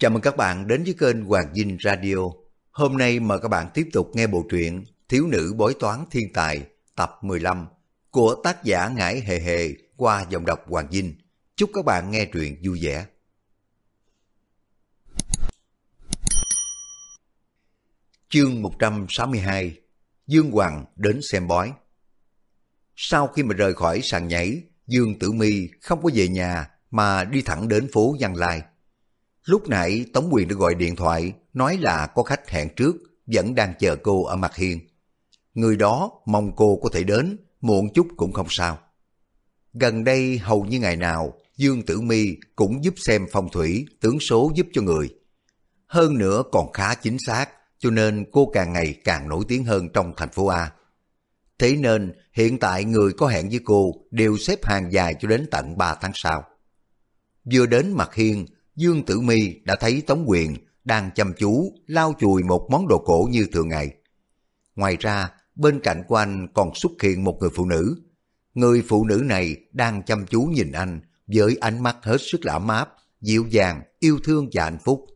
Chào mừng các bạn đến với kênh Hoàng Dinh Radio. Hôm nay mời các bạn tiếp tục nghe bộ truyện Thiếu nữ bói toán thiên tài tập 15 của tác giả Ngải Hề Hề qua dòng đọc Hoàng Dinh. Chúc các bạn nghe truyện vui vẻ. Chương 162 Dương Hoàng đến xem bói Sau khi mà rời khỏi sàn nhảy, Dương Tử Mi không có về nhà mà đi thẳng đến phố Văn Lai. Lúc nãy Tống Quyền đã gọi điện thoại nói là có khách hẹn trước vẫn đang chờ cô ở mặt hiên. Người đó mong cô có thể đến, muộn chút cũng không sao. Gần đây hầu như ngày nào Dương Tử Mi cũng giúp xem phong thủy, tướng số giúp cho người. Hơn nữa còn khá chính xác, cho nên cô càng ngày càng nổi tiếng hơn trong thành phố A. Thế nên hiện tại người có hẹn với cô đều xếp hàng dài cho đến tận 3 tháng sau. Vừa đến mặt hiên, Dương Tử Mi đã thấy Tống Quyền đang chăm chú lau chùi một món đồ cổ như thường ngày. Ngoài ra, bên cạnh của anh còn xuất hiện một người phụ nữ. Người phụ nữ này đang chăm chú nhìn anh với ánh mắt hết sức là ấm áp, dịu dàng, yêu thương và hạnh phúc.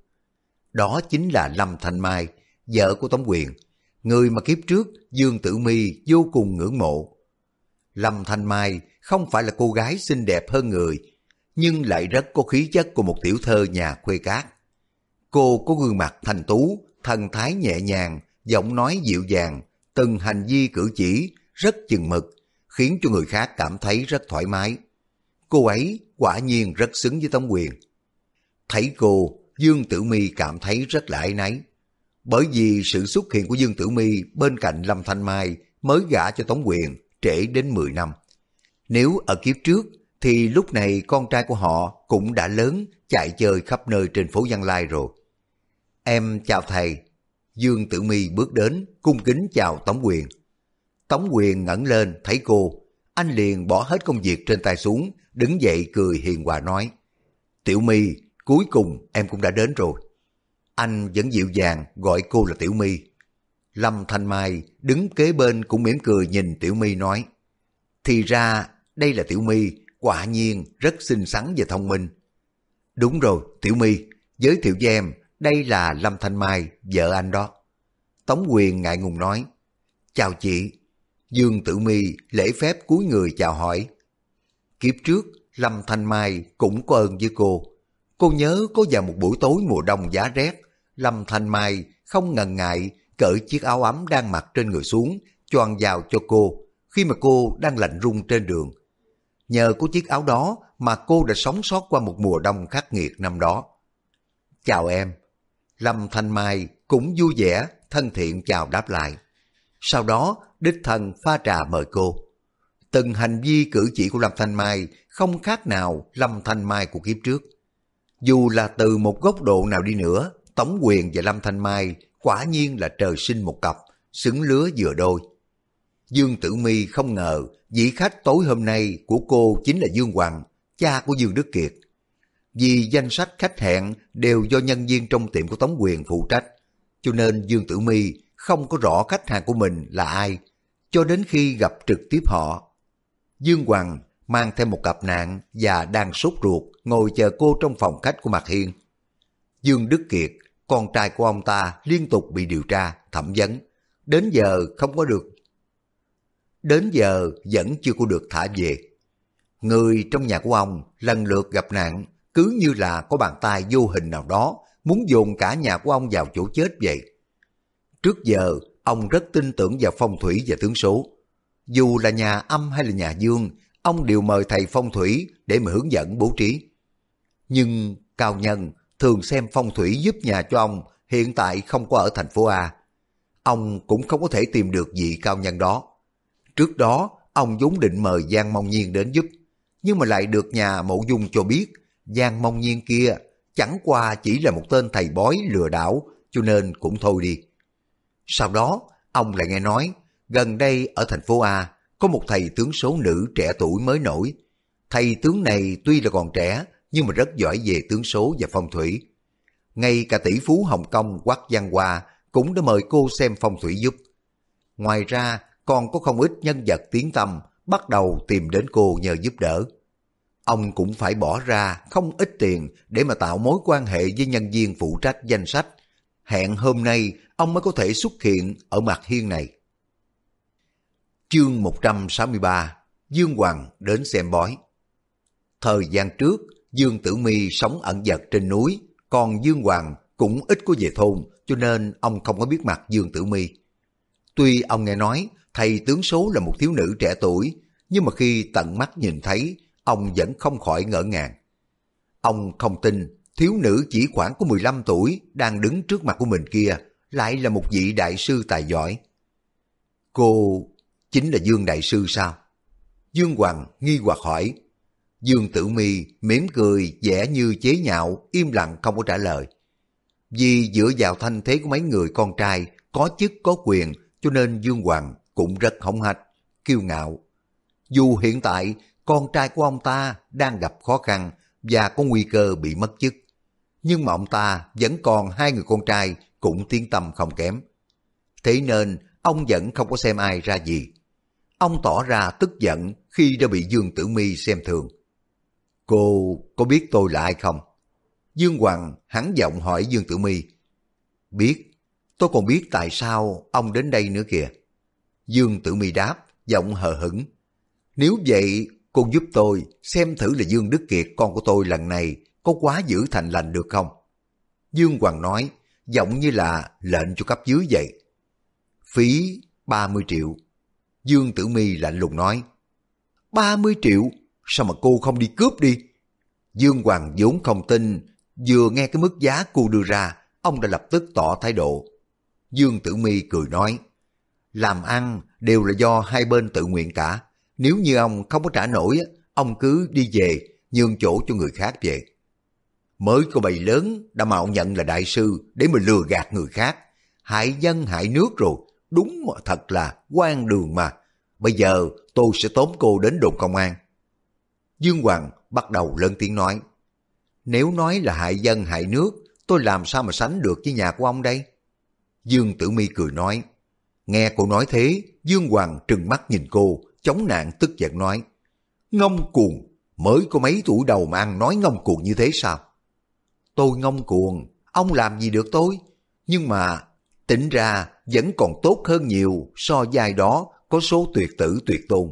Đó chính là Lâm Thanh Mai, vợ của Tống Quyền, người mà kiếp trước Dương Tử Mi vô cùng ngưỡng mộ. Lâm Thanh Mai không phải là cô gái xinh đẹp hơn người, nhưng lại rất có khí chất của một tiểu thơ nhà quê cát. Cô có gương mặt thanh tú, thần thái nhẹ nhàng, giọng nói dịu dàng, từng hành vi cử chỉ rất chừng mực, khiến cho người khác cảm thấy rất thoải mái. Cô ấy quả nhiên rất xứng với Tống Quyền. Thấy cô, Dương Tử Mi cảm thấy rất là áy náy. Bởi vì sự xuất hiện của Dương Tử Mi bên cạnh Lâm Thanh Mai mới gả cho Tống Quyền trễ đến 10 năm. Nếu ở kiếp trước thì lúc này con trai của họ cũng đã lớn chạy chơi khắp nơi trên phố Văn Lai rồi. Em chào thầy. Dương Tử Mi bước đến, cung kính chào Tống Quyền. Tống Quyền ngẩng lên thấy cô, anh liền bỏ hết công việc trên tay xuống, đứng dậy cười hiền hòa nói. Tiểu My, cuối cùng em cũng đã đến rồi. Anh vẫn dịu dàng gọi cô là Tiểu My. Lâm Thanh Mai đứng kế bên cũng mỉm cười nhìn Tiểu My nói. Thì ra đây là Tiểu My, quả nhiên rất xinh xắn và thông minh. Đúng rồi, Tiểu My, giới thiệu với em, đây là Lâm Thanh Mai, vợ anh đó. Tống Quyền ngại ngùng nói, chào chị. Dương Tử My lễ phép cúi người chào hỏi. Kiếp trước, Lâm Thanh Mai cũng có ơn với cô. Cô nhớ có vào một buổi tối mùa đông giá rét, Lâm Thanh Mai không ngần ngại cởi chiếc áo ấm đang mặc trên người xuống, choàng vào cho cô, khi mà cô đang lạnh run trên đường. Nhờ có chiếc áo đó mà cô đã sống sót qua một mùa đông khắc nghiệt năm đó. Chào em. Lâm Thanh Mai cũng vui vẻ, thân thiện chào đáp lại. Sau đó, đích thần pha trà mời cô. Từng hành vi cử chỉ của Lâm Thanh Mai không khác nào Lâm Thanh Mai của kiếp trước. Dù là từ một góc độ nào đi nữa, Tống Quyền và Lâm Thanh Mai quả nhiên là trời sinh một cặp, xứng lứa vừa đôi. Dương Tử Mi không ngờ vị khách tối hôm nay của cô chính là Dương Hoàng, cha của Dương Đức Kiệt. Vì danh sách khách hẹn đều do nhân viên trong tiệm của Tống Quyền phụ trách, cho nên Dương Tử my không có rõ khách hàng của mình là ai, cho đến khi gặp trực tiếp họ. Dương Hoàng mang thêm một cặp nạn và đang sốt ruột ngồi chờ cô trong phòng khách của Mạc Hiên. Dương Đức Kiệt, con trai của ông ta liên tục bị điều tra, thẩm vấn. Đến giờ không có được đến giờ vẫn chưa có được thả về. Người trong nhà của ông lần lượt gặp nạn, cứ như là có bàn tay vô hình nào đó muốn dồn cả nhà của ông vào chỗ chết vậy. Trước giờ, ông rất tin tưởng vào phong thủy và tướng số. Dù là nhà âm hay là nhà dương, ông đều mời thầy phong thủy để mà hướng dẫn bố trí. Nhưng Cao Nhân thường xem phong thủy giúp nhà cho ông hiện tại không có ở thành phố A. Ông cũng không có thể tìm được vị Cao Nhân đó. Trước đó, ông vốn định mời Giang Mông Nhiên đến giúp, nhưng mà lại được nhà mộ dung cho biết Giang Mông Nhiên kia chẳng qua chỉ là một tên thầy bói lừa đảo, cho nên cũng thôi đi. Sau đó, ông lại nghe nói, gần đây ở thành phố A có một thầy tướng số nữ trẻ tuổi mới nổi. Thầy tướng này tuy là còn trẻ, nhưng mà rất giỏi về tướng số và phong thủy. Ngay cả tỷ phú Hồng Kông Quắc Giang Hoa cũng đã mời cô xem phong thủy giúp. Ngoài ra, còn có không ít nhân vật tiếng tâm bắt đầu tìm đến cô nhờ giúp đỡ. ông cũng phải bỏ ra không ít tiền để mà tạo mối quan hệ với nhân viên phụ trách danh sách. Hẹn hôm nay ông mới có thể xuất hiện ở mặt hiên này. Chương 163 Dương Hoàng đến xem bói Thời gian trước, Dương Tử Mi sống ẩn dật trên núi, còn Dương Hoàng cũng ít có về thôn, cho nên ông không có biết mặt Dương Tử Mi. Tuy ông nghe nói thầy tướng số là một thiếu nữ trẻ tuổi, nhưng mà khi tận mắt nhìn thấy, ông vẫn không khỏi ngỡ ngàng. Ông không tin thiếu nữ chỉ khoảng có 15 tuổi đang đứng trước mặt của mình kia lại là một vị đại sư tài giỏi. Cô chính là Dương Đại Sư sao? Dương Hoàng nghi hoặc hỏi. Dương Tử Mi mỉm cười vẻ như chế nhạo, im lặng không có trả lời. Vì dựa vào thanh thế của mấy người con trai có chức có quyền cho nên Dương Hoàng cũng rất hống hách, kiêu ngạo. Dù hiện tại con trai của ông ta đang gặp khó khăn và có nguy cơ bị mất chức, nhưng mà ông ta vẫn còn hai người con trai cũng tiến tâm không kém. Thế nên ông vẫn không có xem ai ra gì. Ông tỏ ra tức giận khi đã bị Dương Tử Mi xem thường. Cô có biết tôi là ai không? Dương Hoàng hắn giọng hỏi Dương Tử Mi. Biết, tôi còn biết tại sao ông đến đây nữa kìa. Dương Tử Mi đáp, giọng hờ hững. Nếu vậy, cô giúp tôi xem thử là Dương Đức Kiệt con của tôi lần này có quá giữ thành lành được không? Dương Hoàng nói, giọng như là lệnh cho cấp dưới vậy. Phí 30 triệu. Dương Tử Mi lạnh lùng nói, 30 triệu? Sao mà cô không đi cướp đi? Dương Hoàng vốn không tin, vừa nghe cái mức giá cô đưa ra, ông đã lập tức tỏ thái độ. Dương Tử Mi cười nói, làm ăn đều là do hai bên tự nguyện cả. Nếu như ông không có trả nổi, ông cứ đi về, nhường chỗ cho người khác về. Mới có bầy lớn đã mạo nhận là đại sư để mà lừa gạt người khác. Hại dân hại nước rồi, đúng mà thật là quan đường mà. Bây giờ tôi sẽ tóm cô đến đồn công an. Dương Hoàng bắt đầu lớn tiếng nói. Nếu nói là hại dân hại nước, tôi làm sao mà sánh được với nhà của ông đây? Dương Tử Mi cười nói. Nghe cô nói thế, Dương Hoàng trừng mắt nhìn cô, chống nạn tức giận nói. Ngông cuồng, mới có mấy tuổi đầu mà ăn nói ngông cuồng như thế sao? Tôi ngông cuồng, ông làm gì được tôi? Nhưng mà tỉnh ra vẫn còn tốt hơn nhiều so với đó có số tuyệt tử tuyệt tôn.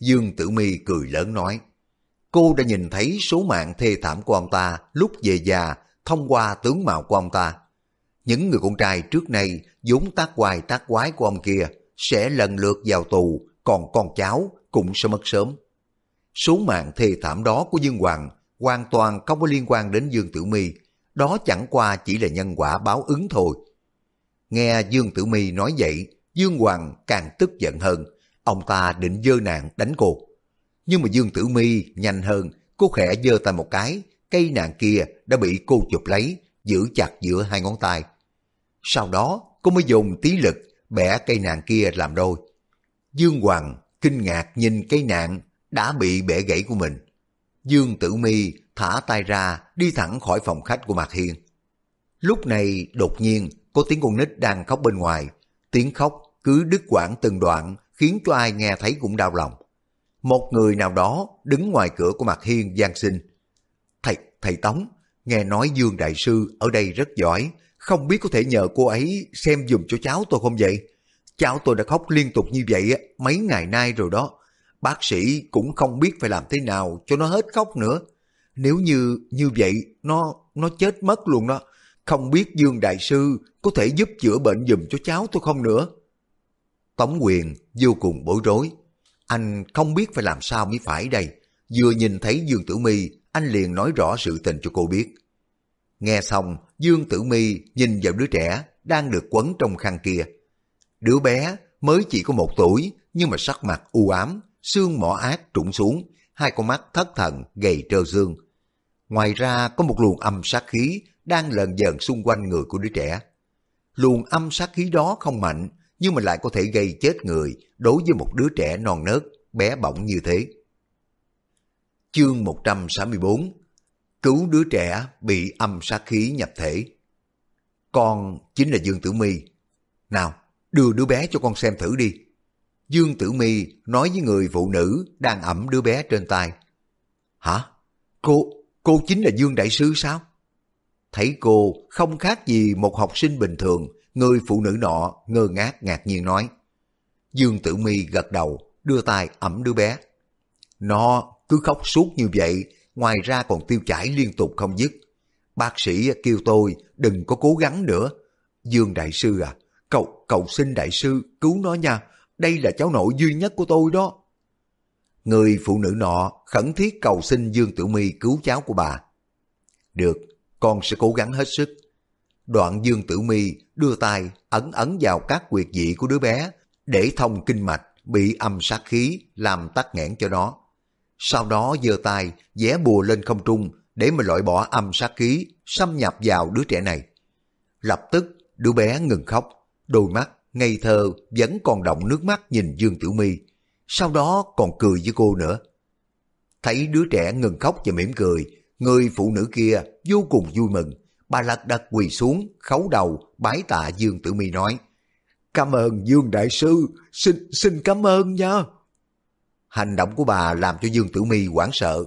Dương Tử Mi cười lớn nói, cô đã nhìn thấy số mạng thê thảm của ông ta lúc về già thông qua tướng mạo của ông ta. Những người con trai trước nay vốn tác hoài tác quái của ông kia sẽ lần lượt vào tù, còn con cháu cũng sẽ mất sớm. Số mạng thê thảm đó của Dương Hoàng hoàn toàn không có liên quan đến Dương Tử Mi, đó chẳng qua chỉ là nhân quả báo ứng thôi. Nghe Dương Tử Mi nói vậy, Dương Hoàng càng tức giận hơn, ông ta định dơ nạn đánh cô. Nhưng mà Dương Tử Mi nhanh hơn, cô khẽ dơ tay một cái, cây nạn kia đã bị cô chụp lấy, giữ chặt giữa hai ngón tay. Sau đó, cô mới dùng tí lực bẻ cây nạn kia làm đôi. Dương Hoàng kinh ngạc nhìn cây nạn đã bị bẻ gãy của mình. Dương Tử Mi thả tay ra đi thẳng khỏi phòng khách của Mạc Hiên. Lúc này đột nhiên có tiếng con nít đang khóc bên ngoài. Tiếng khóc cứ đứt quãng từng đoạn khiến cho ai nghe thấy cũng đau lòng. Một người nào đó đứng ngoài cửa của Mạc Hiên gian sinh. Thầy, thầy Tống, nghe nói Dương Đại Sư ở đây rất giỏi, không biết có thể nhờ cô ấy xem dùm cho cháu tôi không vậy? Cháu tôi đã khóc liên tục như vậy mấy ngày nay rồi đó. Bác sĩ cũng không biết phải làm thế nào cho nó hết khóc nữa. Nếu như như vậy, nó nó chết mất luôn đó. Không biết Dương Đại Sư có thể giúp chữa bệnh dùm cho cháu tôi không nữa. Tống quyền vô cùng bối rối. Anh không biết phải làm sao mới phải đây. Vừa nhìn thấy Dương Tử my anh liền nói rõ sự tình cho cô biết. Nghe xong, Dương Tử Mi nhìn vào đứa trẻ đang được quấn trong khăn kia. Đứa bé mới chỉ có một tuổi, nhưng mà sắc mặt u ám, xương mỏ ác trũng xuống, hai con mắt thất thần gầy trơ xương. Ngoài ra có một luồng âm sát khí đang lờn dần xung quanh người của đứa trẻ. Luồng âm sát khí đó không mạnh, nhưng mà lại có thể gây chết người đối với một đứa trẻ non nớt, bé bỏng như thế. Chương 164 Cứu đứa trẻ bị âm sát khí nhập thể. Con chính là Dương Tử Mi. Nào, đưa đứa bé cho con xem thử đi. Dương Tử Mi nói với người phụ nữ đang ẩm đứa bé trên tay. Hả? Cô, cô chính là Dương Đại Sư sao? Thấy cô không khác gì một học sinh bình thường, người phụ nữ nọ ngơ ngác ngạc nhiên nói. Dương Tử Mi gật đầu, đưa tay ẩm đứa bé. Nó cứ khóc suốt như vậy, ngoài ra còn tiêu chảy liên tục không dứt. Bác sĩ kêu tôi đừng có cố gắng nữa. Dương Đại Sư à, cậu, cậu xin Đại Sư cứu nó nha, đây là cháu nội duy nhất của tôi đó. Người phụ nữ nọ khẩn thiết cầu xin Dương Tử Mi cứu cháu của bà. Được, con sẽ cố gắng hết sức. Đoạn Dương Tử Mi đưa tay ấn ấn vào các quyệt dị của đứa bé để thông kinh mạch bị âm sát khí làm tắc nghẽn cho nó. Sau đó giơ tay vẽ bùa lên không trung để mà loại bỏ âm sát khí xâm nhập vào đứa trẻ này. Lập tức đứa bé ngừng khóc, đôi mắt ngây thơ vẫn còn động nước mắt nhìn Dương tiểu Mi, sau đó còn cười với cô nữa. Thấy đứa trẻ ngừng khóc và mỉm cười, người phụ nữ kia vô cùng vui mừng, bà lật đật quỳ xuống, khấu đầu, bái tạ Dương Tử Mi nói, Cảm ơn Dương Đại Sư, xin xin cảm ơn nha. Hành động của bà làm cho Dương Tử Mi hoảng sợ.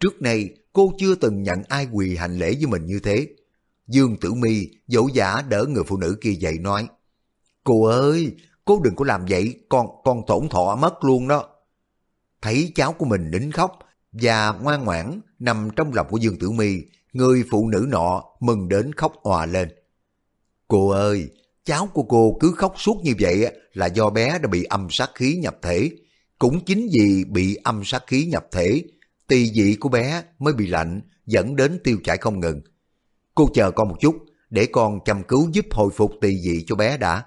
Trước nay cô chưa từng nhận ai quỳ hành lễ với mình như thế. Dương Tử Mi dỗ dã đỡ người phụ nữ kia dậy nói, Cô ơi, cô đừng có làm vậy, con con tổn thọ mất luôn đó. Thấy cháu của mình nín khóc và ngoan ngoãn nằm trong lòng của Dương Tử Mi, người phụ nữ nọ mừng đến khóc òa lên. Cô ơi, cháu của cô cứ khóc suốt như vậy là do bé đã bị âm sát khí nhập thể. Cũng chính vì bị âm sát khí nhập thể, tỳ vị của bé mới bị lạnh, dẫn đến tiêu chảy không ngừng. Cô chờ con một chút, để con chăm cứu giúp hồi phục tỳ vị cho bé đã.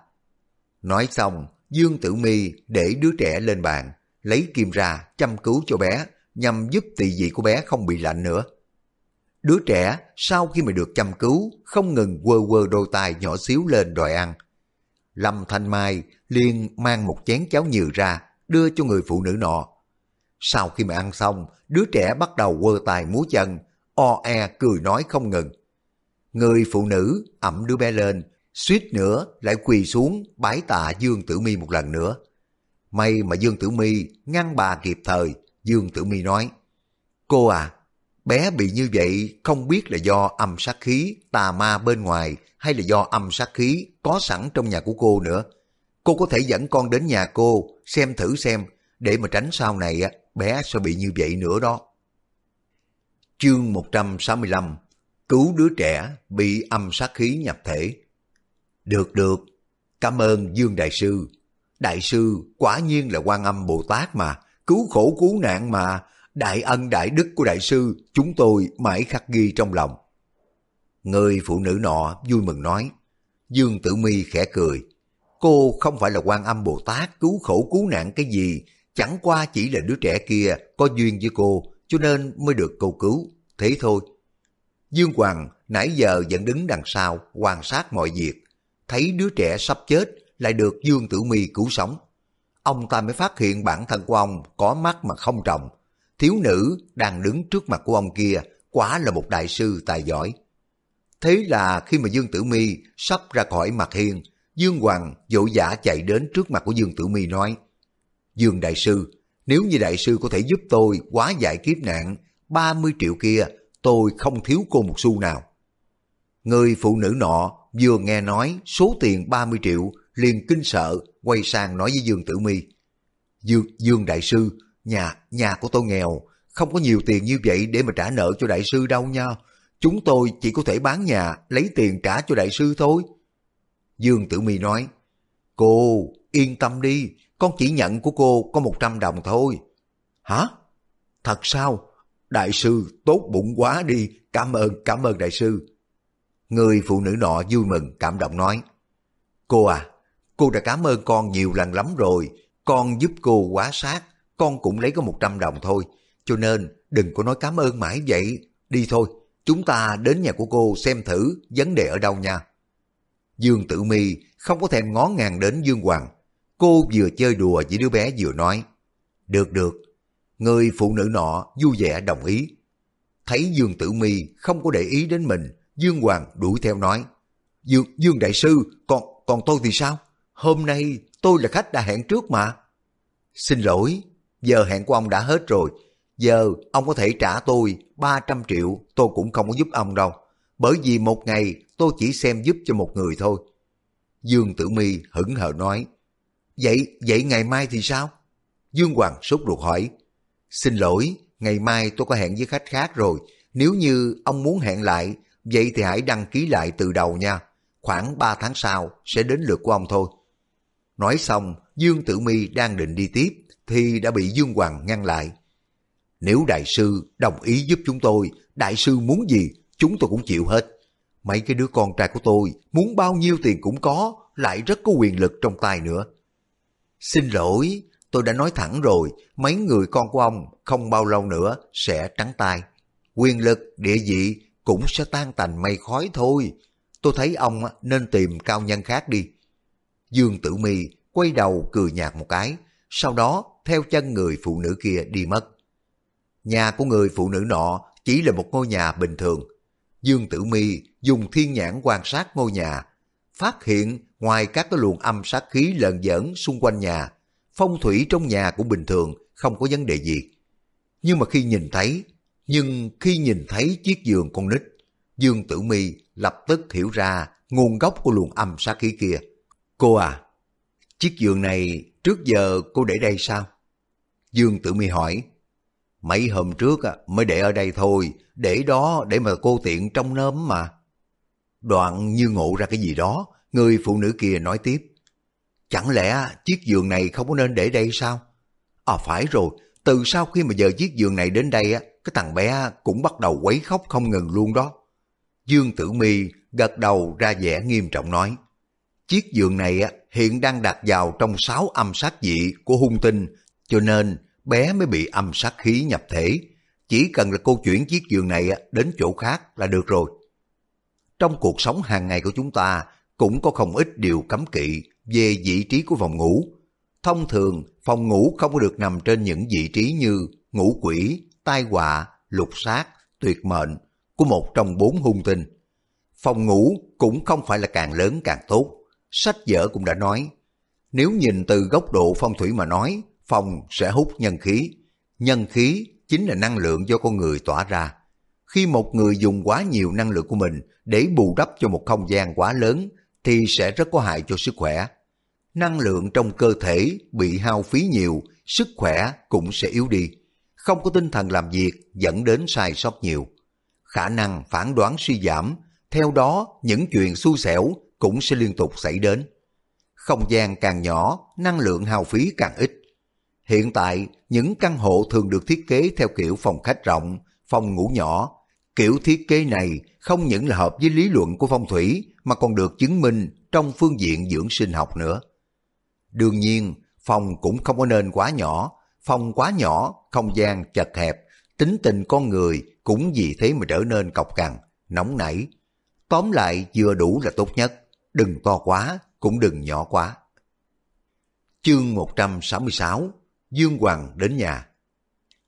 Nói xong, Dương Tử Mi để đứa trẻ lên bàn, lấy kim ra chăm cứu cho bé, nhằm giúp tỳ vị của bé không bị lạnh nữa. Đứa trẻ sau khi mà được chăm cứu không ngừng quơ quơ đôi tay nhỏ xíu lên đòi ăn. Lâm Thanh Mai liền mang một chén cháo nhừ ra đưa cho người phụ nữ nọ. Sau khi mà ăn xong, đứa trẻ bắt đầu quơ tay múa chân, o e cười nói không ngừng. Người phụ nữ ẩm đứa bé lên, suýt nữa lại quỳ xuống bái tạ Dương Tử Mi một lần nữa. May mà Dương Tử Mi ngăn bà kịp thời, Dương Tử Mi nói, Cô à, bé bị như vậy không biết là do âm sát khí, tà ma bên ngoài hay là do âm sát khí có sẵn trong nhà của cô nữa. Cô có thể dẫn con đến nhà cô xem thử xem để mà tránh sau này bé sẽ bị như vậy nữa đó. Chương 165 Cứu đứa trẻ bị âm sát khí nhập thể được được, cảm ơn Dương Đại Sư. Đại Sư quả nhiên là quan âm Bồ Tát mà, cứu khổ cứu nạn mà, đại ân đại đức của Đại Sư chúng tôi mãi khắc ghi trong lòng. Người phụ nữ nọ vui mừng nói, Dương Tử Mi khẽ cười, cô không phải là quan âm Bồ Tát cứu khổ cứu nạn cái gì, chẳng qua chỉ là đứa trẻ kia có duyên với cô, cho nên mới được cô cứu, thế thôi. Dương Hoàng nãy giờ vẫn đứng đằng sau quan sát mọi việc, thấy đứa trẻ sắp chết lại được Dương Tử Mi cứu sống. Ông ta mới phát hiện bản thân của ông có mắt mà không trọng. Thiếu nữ đang đứng trước mặt của ông kia quả là một đại sư tài giỏi. Thế là khi mà Dương Tử Mi sắp ra khỏi mặt hiên, Dương Hoàng dỗ dã chạy đến trước mặt của Dương Tử Mi nói Dương Đại Sư, nếu như Đại Sư có thể giúp tôi quá giải kiếp nạn, 30 triệu kia tôi không thiếu cô một xu nào. Người phụ nữ nọ vừa nghe nói số tiền 30 triệu liền kinh sợ quay sang nói với Dương Tử Mi Dương, Dương Đại Sư, nhà nhà của tôi nghèo, không có nhiều tiền như vậy để mà trả nợ cho Đại Sư đâu nha. Chúng tôi chỉ có thể bán nhà lấy tiền trả cho Đại Sư thôi. Dương Tử Mi nói, Cô yên tâm đi, con chỉ nhận của cô có 100 đồng thôi. Hả? Thật sao? Đại sư tốt bụng quá đi, cảm ơn, cảm ơn đại sư. Người phụ nữ nọ vui mừng, cảm động nói. Cô à, cô đã cảm ơn con nhiều lần lắm rồi. Con giúp cô quá sát, con cũng lấy có 100 đồng thôi. Cho nên đừng có nói cảm ơn mãi vậy. Đi thôi, chúng ta đến nhà của cô xem thử vấn đề ở đâu nha. Dương Tử Mi không có thèm ngó ngàng đến Dương Hoàng. Cô vừa chơi đùa với đứa bé vừa nói. Được được. Người phụ nữ nọ vui vẻ đồng ý. Thấy Dương Tử Mi không có để ý đến mình, Dương Hoàng đuổi theo nói, Dương, Dương Đại Sư, còn, còn tôi thì sao? Hôm nay tôi là khách đã hẹn trước mà. Xin lỗi, giờ hẹn của ông đã hết rồi. Giờ ông có thể trả tôi 300 triệu, tôi cũng không có giúp ông đâu. Bởi vì một ngày tôi chỉ xem giúp cho một người thôi. Dương Tử Mi hững hờ nói, Vậy, vậy ngày mai thì sao? Dương Hoàng sốt ruột hỏi, Xin lỗi, ngày mai tôi có hẹn với khách khác rồi. Nếu như ông muốn hẹn lại, vậy thì hãy đăng ký lại từ đầu nha. Khoảng 3 tháng sau sẽ đến lượt của ông thôi. Nói xong, Dương Tử Mi đang định đi tiếp, thì đã bị Dương Hoàng ngăn lại. Nếu đại sư đồng ý giúp chúng tôi, đại sư muốn gì, chúng tôi cũng chịu hết. Mấy cái đứa con trai của tôi muốn bao nhiêu tiền cũng có, lại rất có quyền lực trong tay nữa. Xin lỗi, tôi đã nói thẳng rồi, mấy người con của ông không bao lâu nữa sẽ trắng tay. Quyền lực, địa vị cũng sẽ tan tành mây khói thôi. Tôi thấy ông nên tìm cao nhân khác đi. Dương Tử Mi quay đầu cười nhạt một cái, sau đó theo chân người phụ nữ kia đi mất. Nhà của người phụ nữ nọ chỉ là một ngôi nhà bình thường. Dương Tử Mi dùng thiên nhãn quan sát ngôi nhà, phát hiện ngoài các cái luồng âm sát khí lợn giỡn xung quanh nhà, phong thủy trong nhà cũng bình thường, không có vấn đề gì. Nhưng mà khi nhìn thấy, nhưng khi nhìn thấy chiếc giường con nít, Dương Tử Mi lập tức hiểu ra nguồn gốc của luồng âm sát khí kia. Cô à, chiếc giường này trước giờ cô để đây sao? Dương Tử Mi hỏi. Mấy hôm trước mới để ở đây thôi, để đó để mà cô tiện trong nớm mà. Đoạn như ngộ ra cái gì đó, người phụ nữ kia nói tiếp. Chẳng lẽ chiếc giường này không có nên để đây sao? À phải rồi, từ sau khi mà giờ chiếc giường này đến đây á, cái thằng bé cũng bắt đầu quấy khóc không ngừng luôn đó. Dương Tử Mi gật đầu ra vẻ nghiêm trọng nói. Chiếc giường này á, hiện đang đặt vào trong sáu âm sát dị của hung tinh, cho nên bé mới bị âm sát khí nhập thể. Chỉ cần là cô chuyển chiếc giường này đến chỗ khác là được rồi. Trong cuộc sống hàng ngày của chúng ta cũng có không ít điều cấm kỵ về vị trí của phòng ngủ. Thông thường, phòng ngủ không có được nằm trên những vị trí như ngũ quỷ, tai họa, lục sát, tuyệt mệnh của một trong bốn hung tinh. Phòng ngủ cũng không phải là càng lớn càng tốt. Sách vở cũng đã nói, nếu nhìn từ góc độ phong thủy mà nói, phòng sẽ hút nhân khí. Nhân khí chính là năng lượng do con người tỏa ra. Khi một người dùng quá nhiều năng lượng của mình để bù đắp cho một không gian quá lớn thì sẽ rất có hại cho sức khỏe. Năng lượng trong cơ thể bị hao phí nhiều, sức khỏe cũng sẽ yếu đi. Không có tinh thần làm việc dẫn đến sai sót nhiều. Khả năng phản đoán suy giảm, theo đó những chuyện xui xẻo cũng sẽ liên tục xảy đến. Không gian càng nhỏ, năng lượng hao phí càng ít. Hiện tại, những căn hộ thường được thiết kế theo kiểu phòng khách rộng, phòng ngủ nhỏ. Kiểu thiết kế này không những là hợp với lý luận của phong thủy mà còn được chứng minh trong phương diện dưỡng sinh học nữa. Đương nhiên, phòng cũng không có nên quá nhỏ, phòng quá nhỏ, không gian chật hẹp, tính tình con người cũng vì thế mà trở nên cọc cằn, nóng nảy. Tóm lại vừa đủ là tốt nhất, đừng to quá, cũng đừng nhỏ quá. Chương 166 Dương Hoàng đến nhà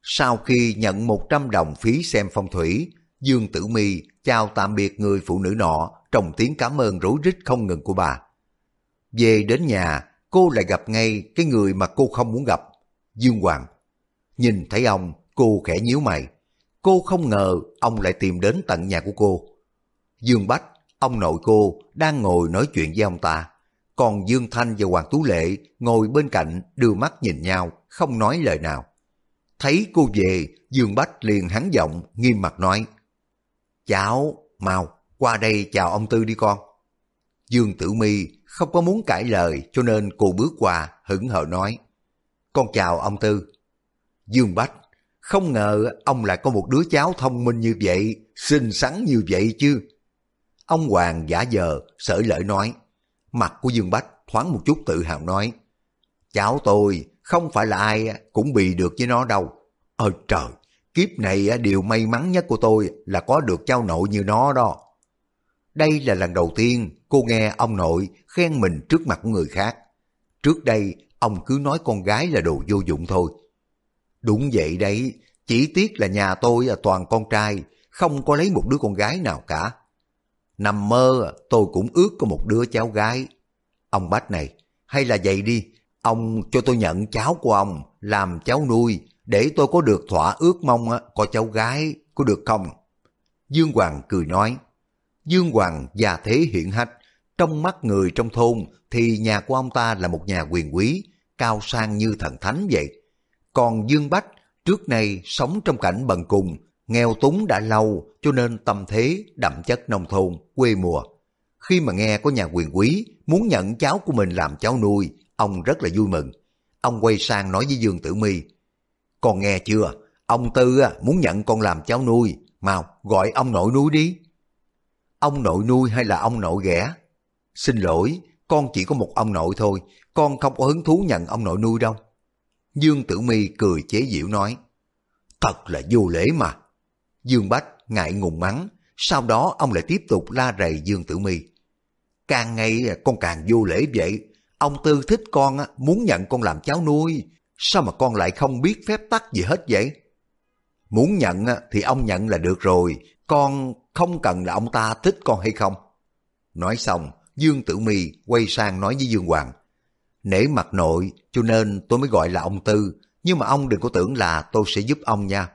Sau khi nhận 100 đồng phí xem phong thủy, Dương Tử Mi chào tạm biệt người phụ nữ nọ trong tiếng cảm ơn rối rít không ngừng của bà. Về đến nhà, cô lại gặp ngay cái người mà cô không muốn gặp, Dương Hoàng. Nhìn thấy ông, cô khẽ nhíu mày. Cô không ngờ ông lại tìm đến tận nhà của cô. Dương Bách, ông nội cô, đang ngồi nói chuyện với ông ta. Còn Dương Thanh và Hoàng Tú Lệ ngồi bên cạnh đưa mắt nhìn nhau, không nói lời nào. Thấy cô về, Dương Bách liền hắn giọng, nghiêm mặt nói. Cháu, mau, qua đây chào ông Tư đi con. Dương Tử Mi không có muốn cãi lời cho nên cô bước qua hững hờ nói. Con chào ông Tư. Dương Bách, không ngờ ông lại có một đứa cháu thông minh như vậy, xinh xắn như vậy chứ. Ông Hoàng giả giờ, sởi lợi nói. Mặt của Dương Bách thoáng một chút tự hào nói. Cháu tôi không phải là ai cũng bị được với nó đâu. Ôi trời, kiếp này điều may mắn nhất của tôi là có được cháu nội như nó đó. Đây là lần đầu tiên cô nghe ông nội khen mình trước mặt của người khác. Trước đây, ông cứ nói con gái là đồ vô dụng thôi. Đúng vậy đấy, chỉ tiếc là nhà tôi là toàn con trai, không có lấy một đứa con gái nào cả. Nằm mơ à, tôi cũng ước có một đứa cháu gái. Ông Bách này, hay là vậy đi, ông cho tôi nhận cháu của ông làm cháu nuôi, để tôi có được thỏa ước mong có cháu gái, có được không? Dương Hoàng cười nói, Dương Hoàng già thế hiện hách, trong mắt người trong thôn thì nhà của ông ta là một nhà quyền quý, cao sang như thần thánh vậy. Còn Dương Bách trước nay sống trong cảnh bần cùng, nghèo túng đã lâu cho nên tâm thế đậm chất nông thôn, quê mùa. Khi mà nghe có nhà quyền quý muốn nhận cháu của mình làm cháu nuôi, ông rất là vui mừng. Ông quay sang nói với Dương Tử My, con nghe chưa, ông Tư muốn nhận con làm cháu nuôi, mau gọi ông nội nuôi đi. Ông nội nuôi hay là ông nội ghẻ? Xin lỗi, con chỉ có một ông nội thôi, con không có hứng thú nhận ông nội nuôi đâu. Dương Tử My cười chế giễu nói, thật là vô lễ mà. Dương Bách ngại ngùng mắng, sau đó ông lại tiếp tục la rầy Dương Tử My. Càng ngày con càng vô lễ vậy, ông Tư thích con muốn nhận con làm cháu nuôi, sao mà con lại không biết phép tắc gì hết vậy? Muốn nhận thì ông nhận là được rồi, con không cần là ông ta thích con hay không. Nói xong, Dương Tử Mi quay sang nói với Dương Hoàng. Nể mặt nội cho nên tôi mới gọi là ông Tư, nhưng mà ông đừng có tưởng là tôi sẽ giúp ông nha.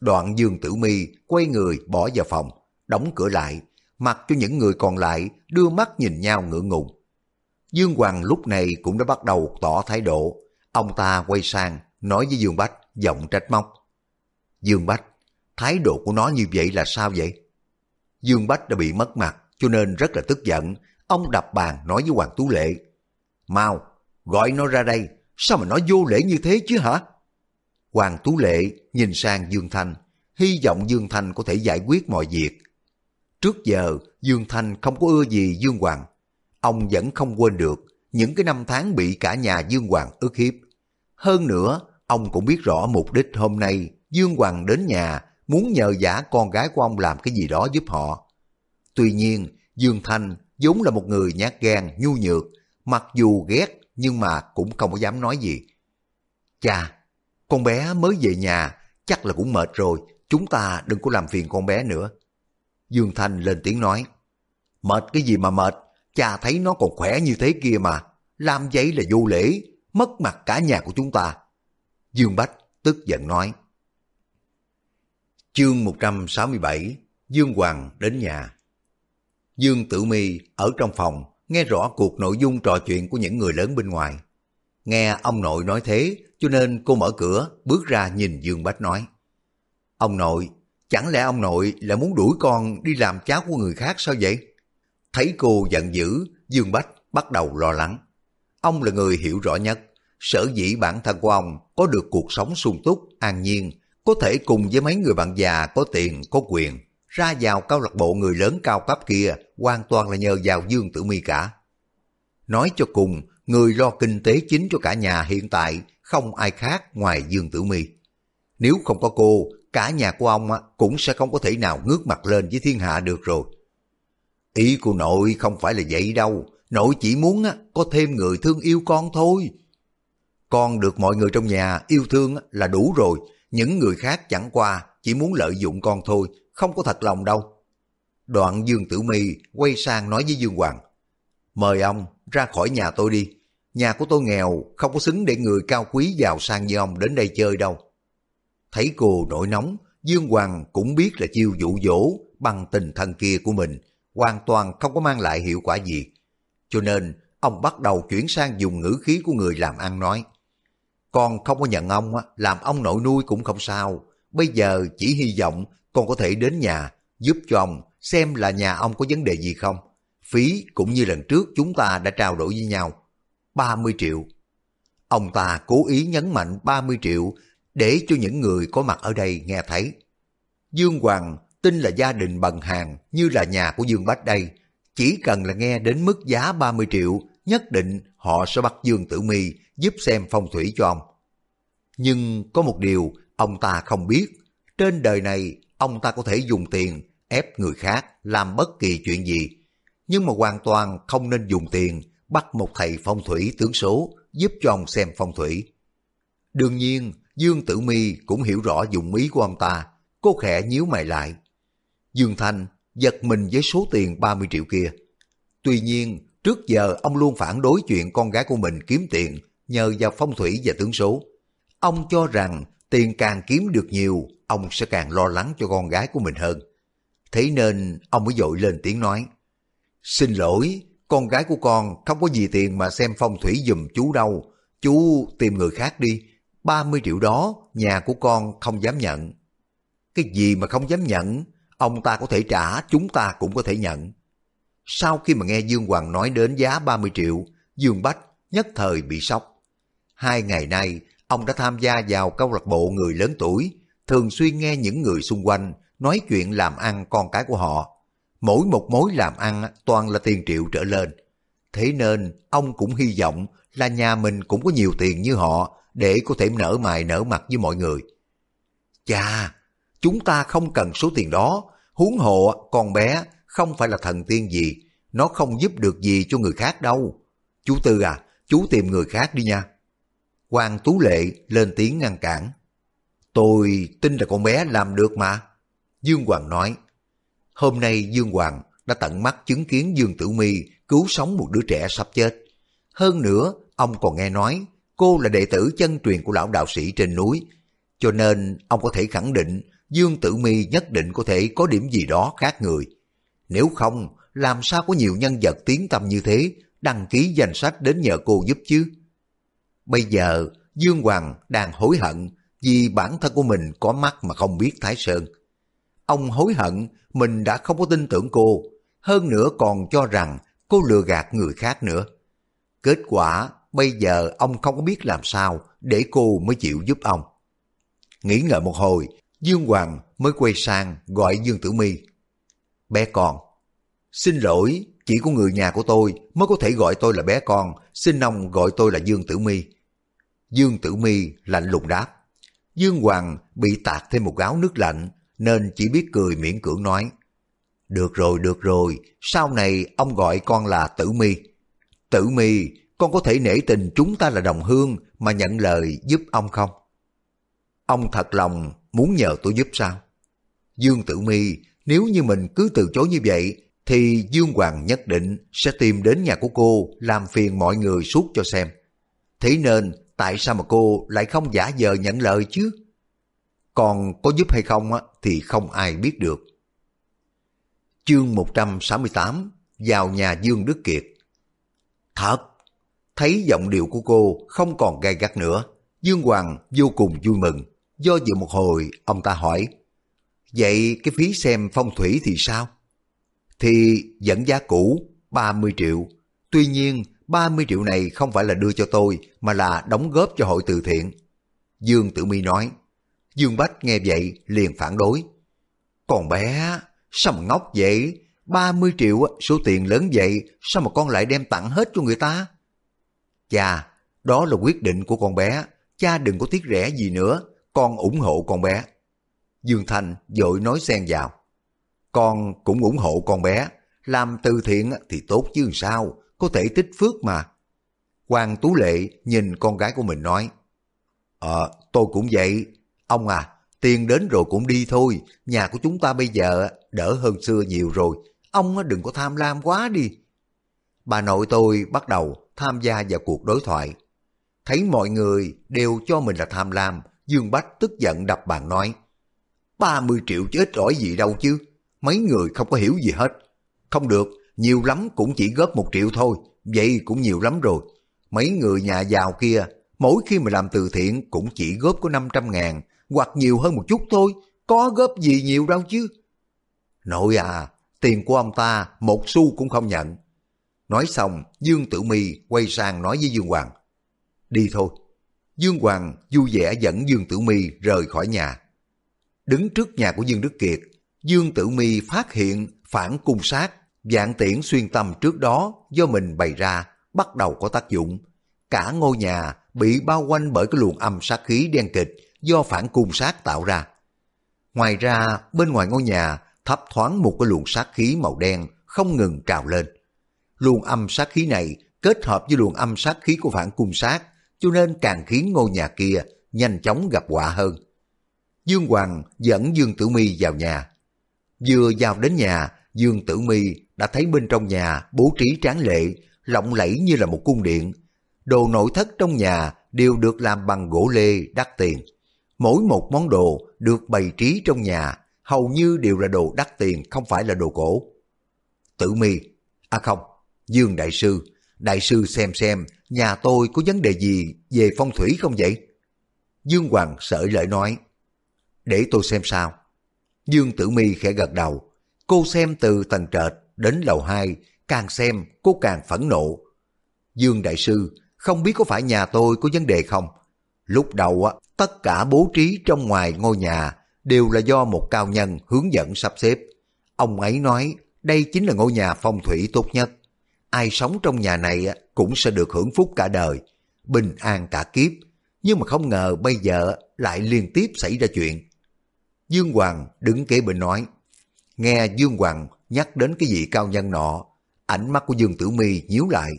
Đoạn Dương Tử Mi quay người bỏ vào phòng, đóng cửa lại, mặc cho những người còn lại đưa mắt nhìn nhau ngượng ngùng. Dương Hoàng lúc này cũng đã bắt đầu tỏ thái độ. Ông ta quay sang nói với Dương Bách giọng trách móc. Dương Bách, thái độ của nó như vậy là sao vậy? Dương Bách đã bị mất mặt cho nên rất là tức giận. Ông đập bàn nói với Hoàng Tú Lệ. Mau, gọi nó ra đây, sao mà nó vô lễ như thế chứ hả? Hoàng Tú Lệ nhìn sang Dương Thanh, hy vọng Dương Thanh có thể giải quyết mọi việc. Trước giờ, Dương Thanh không có ưa gì Dương Hoàng. Ông vẫn không quên được những cái năm tháng bị cả nhà Dương Hoàng ức hiếp. Hơn nữa, ông cũng biết rõ mục đích hôm nay Dương Hoàng đến nhà muốn nhờ giả con gái của ông làm cái gì đó giúp họ. Tuy nhiên, Dương Thanh vốn là một người nhát gan, nhu nhược, mặc dù ghét nhưng mà cũng không có dám nói gì. Cha, con bé mới về nhà, chắc là cũng mệt rồi, chúng ta đừng có làm phiền con bé nữa. Dương Thanh lên tiếng nói, mệt cái gì mà mệt, cha thấy nó còn khỏe như thế kia mà, làm vậy là vô lễ, mất mặt cả nhà của chúng ta. Dương Bách tức giận nói, Chương 167 Dương Hoàng đến nhà Dương Tử Mi ở trong phòng nghe rõ cuộc nội dung trò chuyện của những người lớn bên ngoài. Nghe ông nội nói thế cho nên cô mở cửa bước ra nhìn Dương Bách nói Ông nội, chẳng lẽ ông nội là muốn đuổi con đi làm cháu của người khác sao vậy? Thấy cô giận dữ, Dương Bách bắt đầu lo lắng. Ông là người hiểu rõ nhất, sở dĩ bản thân của ông có được cuộc sống sung túc, an nhiên có thể cùng với mấy người bạn già có tiền, có quyền, ra vào câu lạc bộ người lớn cao cấp kia hoàn toàn là nhờ vào Dương Tử Mi cả. Nói cho cùng, người lo kinh tế chính cho cả nhà hiện tại không ai khác ngoài Dương Tử Mi. Nếu không có cô, cả nhà của ông cũng sẽ không có thể nào ngước mặt lên với thiên hạ được rồi. Ý của nội không phải là vậy đâu, nội chỉ muốn có thêm người thương yêu con thôi. Con được mọi người trong nhà yêu thương là đủ rồi, những người khác chẳng qua chỉ muốn lợi dụng con thôi, không có thật lòng đâu. Đoạn Dương Tử Mi quay sang nói với Dương Hoàng. Mời ông ra khỏi nhà tôi đi. Nhà của tôi nghèo, không có xứng để người cao quý giàu sang như ông đến đây chơi đâu. Thấy cô nổi nóng, Dương Hoàng cũng biết là chiêu dụ dỗ bằng tình thân kia của mình, hoàn toàn không có mang lại hiệu quả gì. Cho nên, ông bắt đầu chuyển sang dùng ngữ khí của người làm ăn nói. Con không có nhận ông làm ông nội nuôi cũng không sao. Bây giờ chỉ hy vọng con có thể đến nhà giúp cho ông xem là nhà ông có vấn đề gì không. Phí cũng như lần trước chúng ta đã trao đổi với nhau. 30 triệu. Ông ta cố ý nhấn mạnh 30 triệu để cho những người có mặt ở đây nghe thấy. Dương Hoàng tin là gia đình bần hàng như là nhà của Dương Bách đây. Chỉ cần là nghe đến mức giá 30 triệu, nhất định họ sẽ bắt Dương Tử Mi giúp xem phong thủy cho ông. Nhưng có một điều ông ta không biết, trên đời này ông ta có thể dùng tiền ép người khác làm bất kỳ chuyện gì, nhưng mà hoàn toàn không nên dùng tiền bắt một thầy phong thủy tướng số giúp cho ông xem phong thủy. Đương nhiên, Dương Tử Mi cũng hiểu rõ dụng ý của ông ta, cô khẽ nhíu mày lại. Dương Thanh giật mình với số tiền 30 triệu kia. Tuy nhiên, trước giờ ông luôn phản đối chuyện con gái của mình kiếm tiền nhờ vào phong thủy và tướng số. Ông cho rằng tiền càng kiếm được nhiều, ông sẽ càng lo lắng cho con gái của mình hơn. Thế nên ông mới dội lên tiếng nói, Xin lỗi, con gái của con không có gì tiền mà xem phong thủy dùm chú đâu. Chú tìm người khác đi, 30 triệu đó nhà của con không dám nhận. Cái gì mà không dám nhận, ông ta có thể trả, chúng ta cũng có thể nhận. Sau khi mà nghe Dương Hoàng nói đến giá 30 triệu, Dương Bách nhất thời bị sốc. Hai ngày nay, ông đã tham gia vào câu lạc bộ người lớn tuổi, thường xuyên nghe những người xung quanh nói chuyện làm ăn con cái của họ. Mỗi một mối làm ăn toàn là tiền triệu trở lên. Thế nên ông cũng hy vọng là nhà mình cũng có nhiều tiền như họ để có thể nở mày nở mặt với mọi người. Chà, chúng ta không cần số tiền đó, huống hộ con bé không phải là thần tiên gì, nó không giúp được gì cho người khác đâu. Chú Tư à, chú tìm người khác đi nha. Hoàng Tú Lệ lên tiếng ngăn cản. Tôi tin là con bé làm được mà. Dương Hoàng nói. Hôm nay Dương Hoàng đã tận mắt chứng kiến Dương Tử My cứu sống một đứa trẻ sắp chết. Hơn nữa, ông còn nghe nói cô là đệ tử chân truyền của lão đạo sĩ trên núi. Cho nên ông có thể khẳng định Dương Tử Mi nhất định có thể có điểm gì đó khác người. Nếu không, làm sao có nhiều nhân vật tiếng tâm như thế đăng ký danh sách đến nhờ cô giúp chứ? Bây giờ, Dương Hoàng đang hối hận vì bản thân của mình có mắt mà không biết Thái Sơn. Ông hối hận mình đã không có tin tưởng cô, hơn nữa còn cho rằng cô lừa gạt người khác nữa. Kết quả, bây giờ ông không có biết làm sao để cô mới chịu giúp ông. Nghĩ ngợi một hồi, Dương Hoàng mới quay sang gọi Dương Tử My. Bé con, xin lỗi, chỉ có người nhà của tôi mới có thể gọi tôi là bé con, xin ông gọi tôi là Dương Tử My. Dương Tử My lạnh lùng đáp. Dương Hoàng bị tạt thêm một gáo nước lạnh, nên chỉ biết cười miễn cưỡng nói. Được rồi, được rồi, sau này ông gọi con là Tử My. Tử My, con có thể nể tình chúng ta là đồng hương mà nhận lời giúp ông không? Ông thật lòng muốn nhờ tôi giúp sao? Dương Tử My, nếu như mình cứ từ chối như vậy, thì Dương Hoàng nhất định sẽ tìm đến nhà của cô làm phiền mọi người suốt cho xem. Thế nên, tại sao mà cô lại không giả vờ nhận lời chứ? Còn có giúp hay không thì không ai biết được. Chương 168 Vào nhà Dương Đức Kiệt Thật! Thấy giọng điệu của cô không còn gai gắt nữa, Dương Hoàng vô cùng vui mừng. Do dự một hồi, ông ta hỏi, Vậy cái phí xem phong thủy thì sao? Thì dẫn giá cũ 30 triệu. Tuy nhiên, 30 triệu này không phải là đưa cho tôi, mà là đóng góp cho hội từ thiện. Dương Tử Mi nói, Dương Bách nghe vậy liền phản đối. Còn bé, sao mà ngốc vậy? 30 triệu số tiền lớn vậy, sao mà con lại đem tặng hết cho người ta? Cha, đó là quyết định của con bé, cha đừng có tiếc rẻ gì nữa, con ủng hộ con bé. Dương Thành dội nói xen vào. Con cũng ủng hộ con bé, làm từ thiện thì tốt chứ sao, có thể tích phước mà. Hoàng Tú Lệ nhìn con gái của mình nói, Ờ, tôi cũng vậy, Ông à, tiền đến rồi cũng đi thôi, nhà của chúng ta bây giờ đỡ hơn xưa nhiều rồi, ông đừng có tham lam quá đi. Bà nội tôi bắt đầu tham gia vào cuộc đối thoại. Thấy mọi người đều cho mình là tham lam, Dương Bách tức giận đập bàn nói, 30 triệu chứ ít ỏi gì đâu chứ, mấy người không có hiểu gì hết. Không được, nhiều lắm cũng chỉ góp một triệu thôi, vậy cũng nhiều lắm rồi. Mấy người nhà giàu kia, mỗi khi mà làm từ thiện cũng chỉ góp có 500 ngàn, hoặc nhiều hơn một chút thôi, có góp gì nhiều đâu chứ. Nội à, tiền của ông ta một xu cũng không nhận. Nói xong, Dương Tử Mi quay sang nói với Dương Hoàng. Đi thôi. Dương Hoàng vui vẻ dẫn Dương Tử Mi rời khỏi nhà. Đứng trước nhà của Dương Đức Kiệt, Dương Tử Mi phát hiện phản cung sát, dạng tiễn xuyên tâm trước đó do mình bày ra bắt đầu có tác dụng. Cả ngôi nhà bị bao quanh bởi cái luồng âm sát khí đen kịch do phản cung sát tạo ra. Ngoài ra, bên ngoài ngôi nhà thấp thoáng một cái luồng sát khí màu đen không ngừng trào lên. Luồng âm sát khí này kết hợp với luồng âm sát khí của phản cung sát, cho nên càng khiến ngôi nhà kia nhanh chóng gặp họa hơn. Dương Hoàng dẫn Dương Tử Mi vào nhà. Vừa vào đến nhà, Dương Tử Mi đã thấy bên trong nhà bố trí tráng lệ, lộng lẫy như là một cung điện. Đồ nội thất trong nhà đều được làm bằng gỗ lê đắt tiền mỗi một món đồ được bày trí trong nhà hầu như đều là đồ đắt tiền không phải là đồ cổ. Tử mi, à không, Dương Đại Sư, Đại Sư xem xem nhà tôi có vấn đề gì về phong thủy không vậy? Dương Hoàng sợ lợi nói, để tôi xem sao. Dương Tử Mi khẽ gật đầu, cô xem từ tầng trệt đến lầu 2, càng xem cô càng phẫn nộ. Dương Đại Sư, không biết có phải nhà tôi có vấn đề không? Lúc đầu á, tất cả bố trí trong ngoài ngôi nhà đều là do một cao nhân hướng dẫn sắp xếp. Ông ấy nói đây chính là ngôi nhà phong thủy tốt nhất. Ai sống trong nhà này cũng sẽ được hưởng phúc cả đời, bình an cả kiếp. Nhưng mà không ngờ bây giờ lại liên tiếp xảy ra chuyện. Dương Hoàng đứng kế bên nói. Nghe Dương Hoàng nhắc đến cái vị cao nhân nọ, ánh mắt của Dương Tử Mi nhíu lại,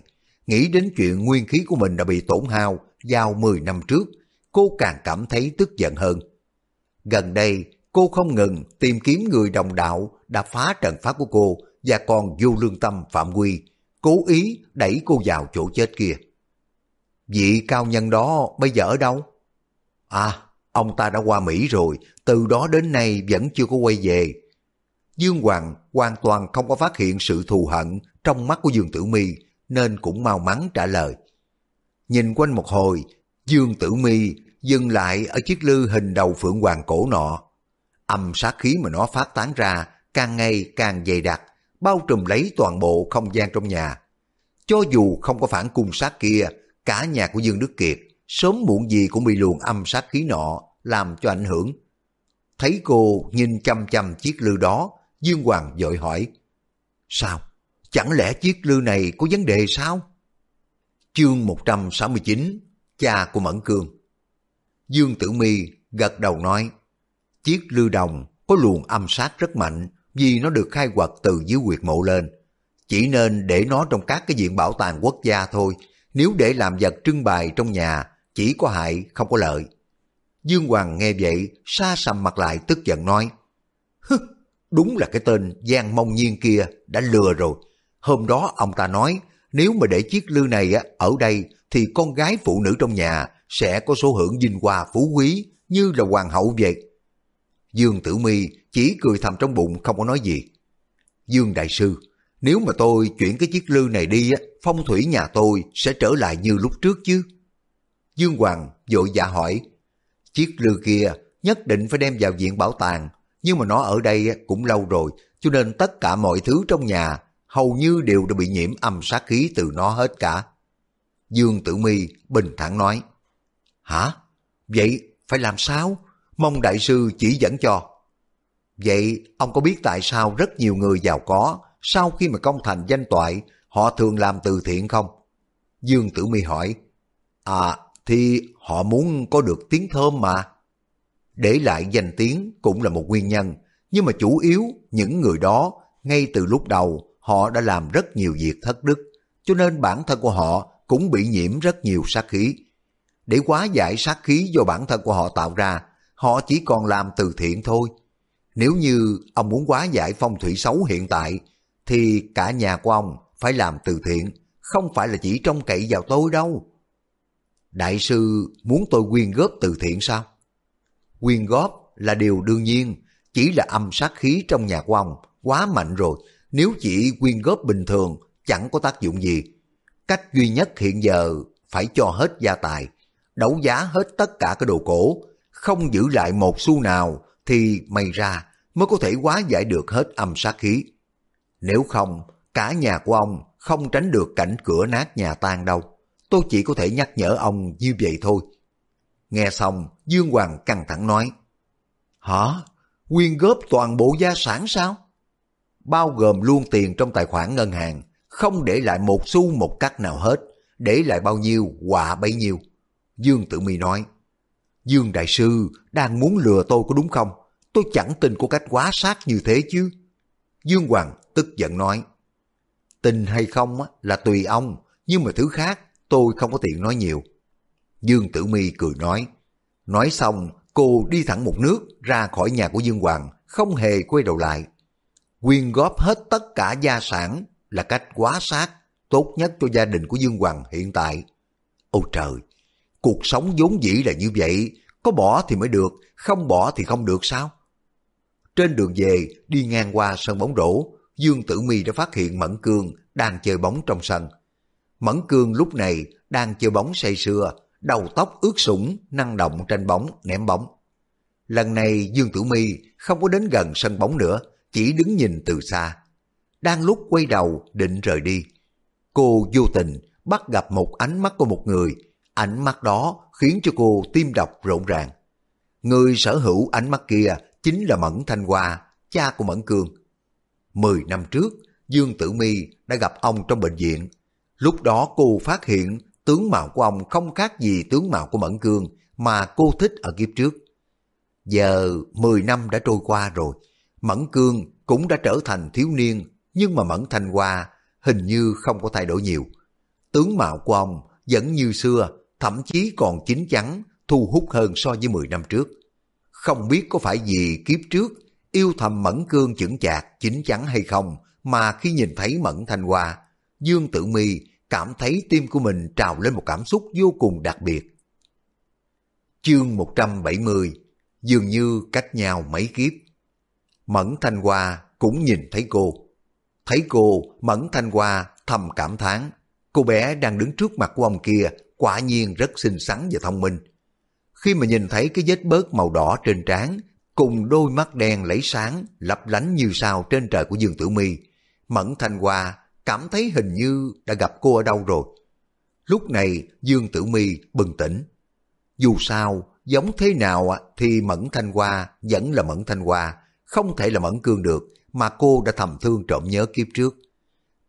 nghĩ đến chuyện nguyên khí của mình đã bị tổn hao vào 10 năm trước, cô càng cảm thấy tức giận hơn. Gần đây, cô không ngừng tìm kiếm người đồng đạo đã phá trận pháp của cô và còn vô lương tâm phạm quy, cố ý đẩy cô vào chỗ chết kia. Vị cao nhân đó bây giờ ở đâu? À, ông ta đã qua Mỹ rồi, từ đó đến nay vẫn chưa có quay về. Dương Hoàng hoàn toàn không có phát hiện sự thù hận trong mắt của Dương Tử Mi nên cũng mau mắn trả lời. Nhìn quanh một hồi, Dương Tử Mi dừng lại ở chiếc lư hình đầu phượng hoàng cổ nọ. Âm sát khí mà nó phát tán ra càng ngày càng dày đặc, bao trùm lấy toàn bộ không gian trong nhà. Cho dù không có phản cung sát kia, cả nhà của Dương Đức Kiệt sớm muộn gì cũng bị luồng âm sát khí nọ làm cho ảnh hưởng. Thấy cô nhìn chăm chăm chiếc lư đó, Dương Hoàng vội hỏi, Sao? Chẳng lẽ chiếc lư này có vấn đề sao? Chương 169 Cha của Mẫn Cương Dương Tử Mi gật đầu nói, chiếc lư đồng có luồng âm sát rất mạnh vì nó được khai quật từ dưới quyệt mộ lên. Chỉ nên để nó trong các cái viện bảo tàng quốc gia thôi, nếu để làm vật trưng bày trong nhà chỉ có hại không có lợi. Dương Hoàng nghe vậy, xa sầm mặt lại tức giận nói, Hứ, đúng là cái tên Giang Mông Nhiên kia đã lừa rồi. Hôm đó ông ta nói, nếu mà để chiếc lư này ở đây thì con gái phụ nữ trong nhà sẽ có số hưởng vinh hoa phú quý như là hoàng hậu vậy. Dương Tử Mi chỉ cười thầm trong bụng không có nói gì. Dương Đại Sư, nếu mà tôi chuyển cái chiếc lư này đi, phong thủy nhà tôi sẽ trở lại như lúc trước chứ. Dương Hoàng vội dạ hỏi, chiếc lư kia nhất định phải đem vào viện bảo tàng, nhưng mà nó ở đây cũng lâu rồi, cho nên tất cả mọi thứ trong nhà hầu như đều đã bị nhiễm âm sát khí từ nó hết cả. Dương Tử Mi bình thản nói, Hả? Vậy phải làm sao? Mong đại sư chỉ dẫn cho. Vậy ông có biết tại sao rất nhiều người giàu có sau khi mà công thành danh toại họ thường làm từ thiện không? Dương Tử Mi hỏi. À thì họ muốn có được tiếng thơm mà. Để lại danh tiếng cũng là một nguyên nhân, nhưng mà chủ yếu những người đó ngay từ lúc đầu họ đã làm rất nhiều việc thất đức, cho nên bản thân của họ cũng bị nhiễm rất nhiều sát khí. Để quá giải sát khí do bản thân của họ tạo ra, họ chỉ còn làm từ thiện thôi. Nếu như ông muốn quá giải phong thủy xấu hiện tại, thì cả nhà của ông phải làm từ thiện, không phải là chỉ trông cậy vào tôi đâu. Đại sư muốn tôi quyên góp từ thiện sao? Quyên góp là điều đương nhiên, chỉ là âm sát khí trong nhà của ông quá mạnh rồi, nếu chỉ quyên góp bình thường chẳng có tác dụng gì. Cách duy nhất hiện giờ phải cho hết gia tài, đấu giá hết tất cả cái đồ cổ, không giữ lại một xu nào thì may ra mới có thể hóa giải được hết âm sát khí. Nếu không, cả nhà của ông không tránh được cảnh cửa nát nhà tan đâu. Tôi chỉ có thể nhắc nhở ông như vậy thôi. Nghe xong, Dương Hoàng căng thẳng nói. Hả? Quyên góp toàn bộ gia sản sao? Bao gồm luôn tiền trong tài khoản ngân hàng, không để lại một xu một cắt nào hết, để lại bao nhiêu, quả bấy nhiêu. Dương Tử Mi nói, Dương Đại Sư đang muốn lừa tôi có đúng không? Tôi chẳng tin của cách quá sát như thế chứ. Dương Hoàng tức giận nói, tin hay không là tùy ông, nhưng mà thứ khác tôi không có tiện nói nhiều. Dương Tử Mi cười nói, nói xong cô đi thẳng một nước ra khỏi nhà của Dương Hoàng, không hề quay đầu lại. Quyên góp hết tất cả gia sản là cách quá sát, tốt nhất cho gia đình của Dương Hoàng hiện tại. Ôi trời, cuộc sống vốn dĩ là như vậy, có bỏ thì mới được, không bỏ thì không được sao? Trên đường về, đi ngang qua sân bóng rổ, Dương Tử Mi đã phát hiện Mẫn Cương đang chơi bóng trong sân. Mẫn Cương lúc này đang chơi bóng say sưa, đầu tóc ướt sũng, năng động tranh bóng, ném bóng. Lần này Dương Tử Mi không có đến gần sân bóng nữa, chỉ đứng nhìn từ xa. Đang lúc quay đầu định rời đi, cô vô tình bắt gặp một ánh mắt của một người, ánh mắt đó khiến cho cô tim đập rộn ràng. Người sở hữu ánh mắt kia chính là Mẫn Thanh Hoa, cha của Mẫn Cương. Mười năm trước, Dương Tử Mi đã gặp ông trong bệnh viện. Lúc đó cô phát hiện tướng mạo của ông không khác gì tướng mạo của Mẫn Cương mà cô thích ở kiếp trước. Giờ 10 năm đã trôi qua rồi, Mẫn Cương cũng đã trở thành thiếu niên, nhưng mà Mẫn Thanh Hoa hình như không có thay đổi nhiều. Tướng mạo của ông vẫn như xưa, thậm chí còn chín chắn, thu hút hơn so với 10 năm trước. Không biết có phải vì kiếp trước yêu thầm Mẫn Cương chững chạc, chín chắn hay không, mà khi nhìn thấy Mẫn Thanh Hoa, Dương Tử Mi cảm thấy tim của mình trào lên một cảm xúc vô cùng đặc biệt. Chương 170 Dường như cách nhau mấy kiếp. Mẫn Thanh Hoa cũng nhìn thấy cô. Thấy cô, Mẫn Thanh Hoa thầm cảm thán cô bé đang đứng trước mặt của ông kia quả nhiên rất xinh xắn và thông minh. Khi mà nhìn thấy cái vết bớt màu đỏ trên trán cùng đôi mắt đen lấy sáng lấp lánh như sao trên trời của Dương Tử Mi, Mẫn Thanh Hoa cảm thấy hình như đã gặp cô ở đâu rồi. Lúc này Dương Tử Mi bừng tỉnh. Dù sao, giống thế nào thì Mẫn Thanh Hoa vẫn là Mẫn Thanh Hoa, không thể là Mẫn Cương được mà cô đã thầm thương trộm nhớ kiếp trước.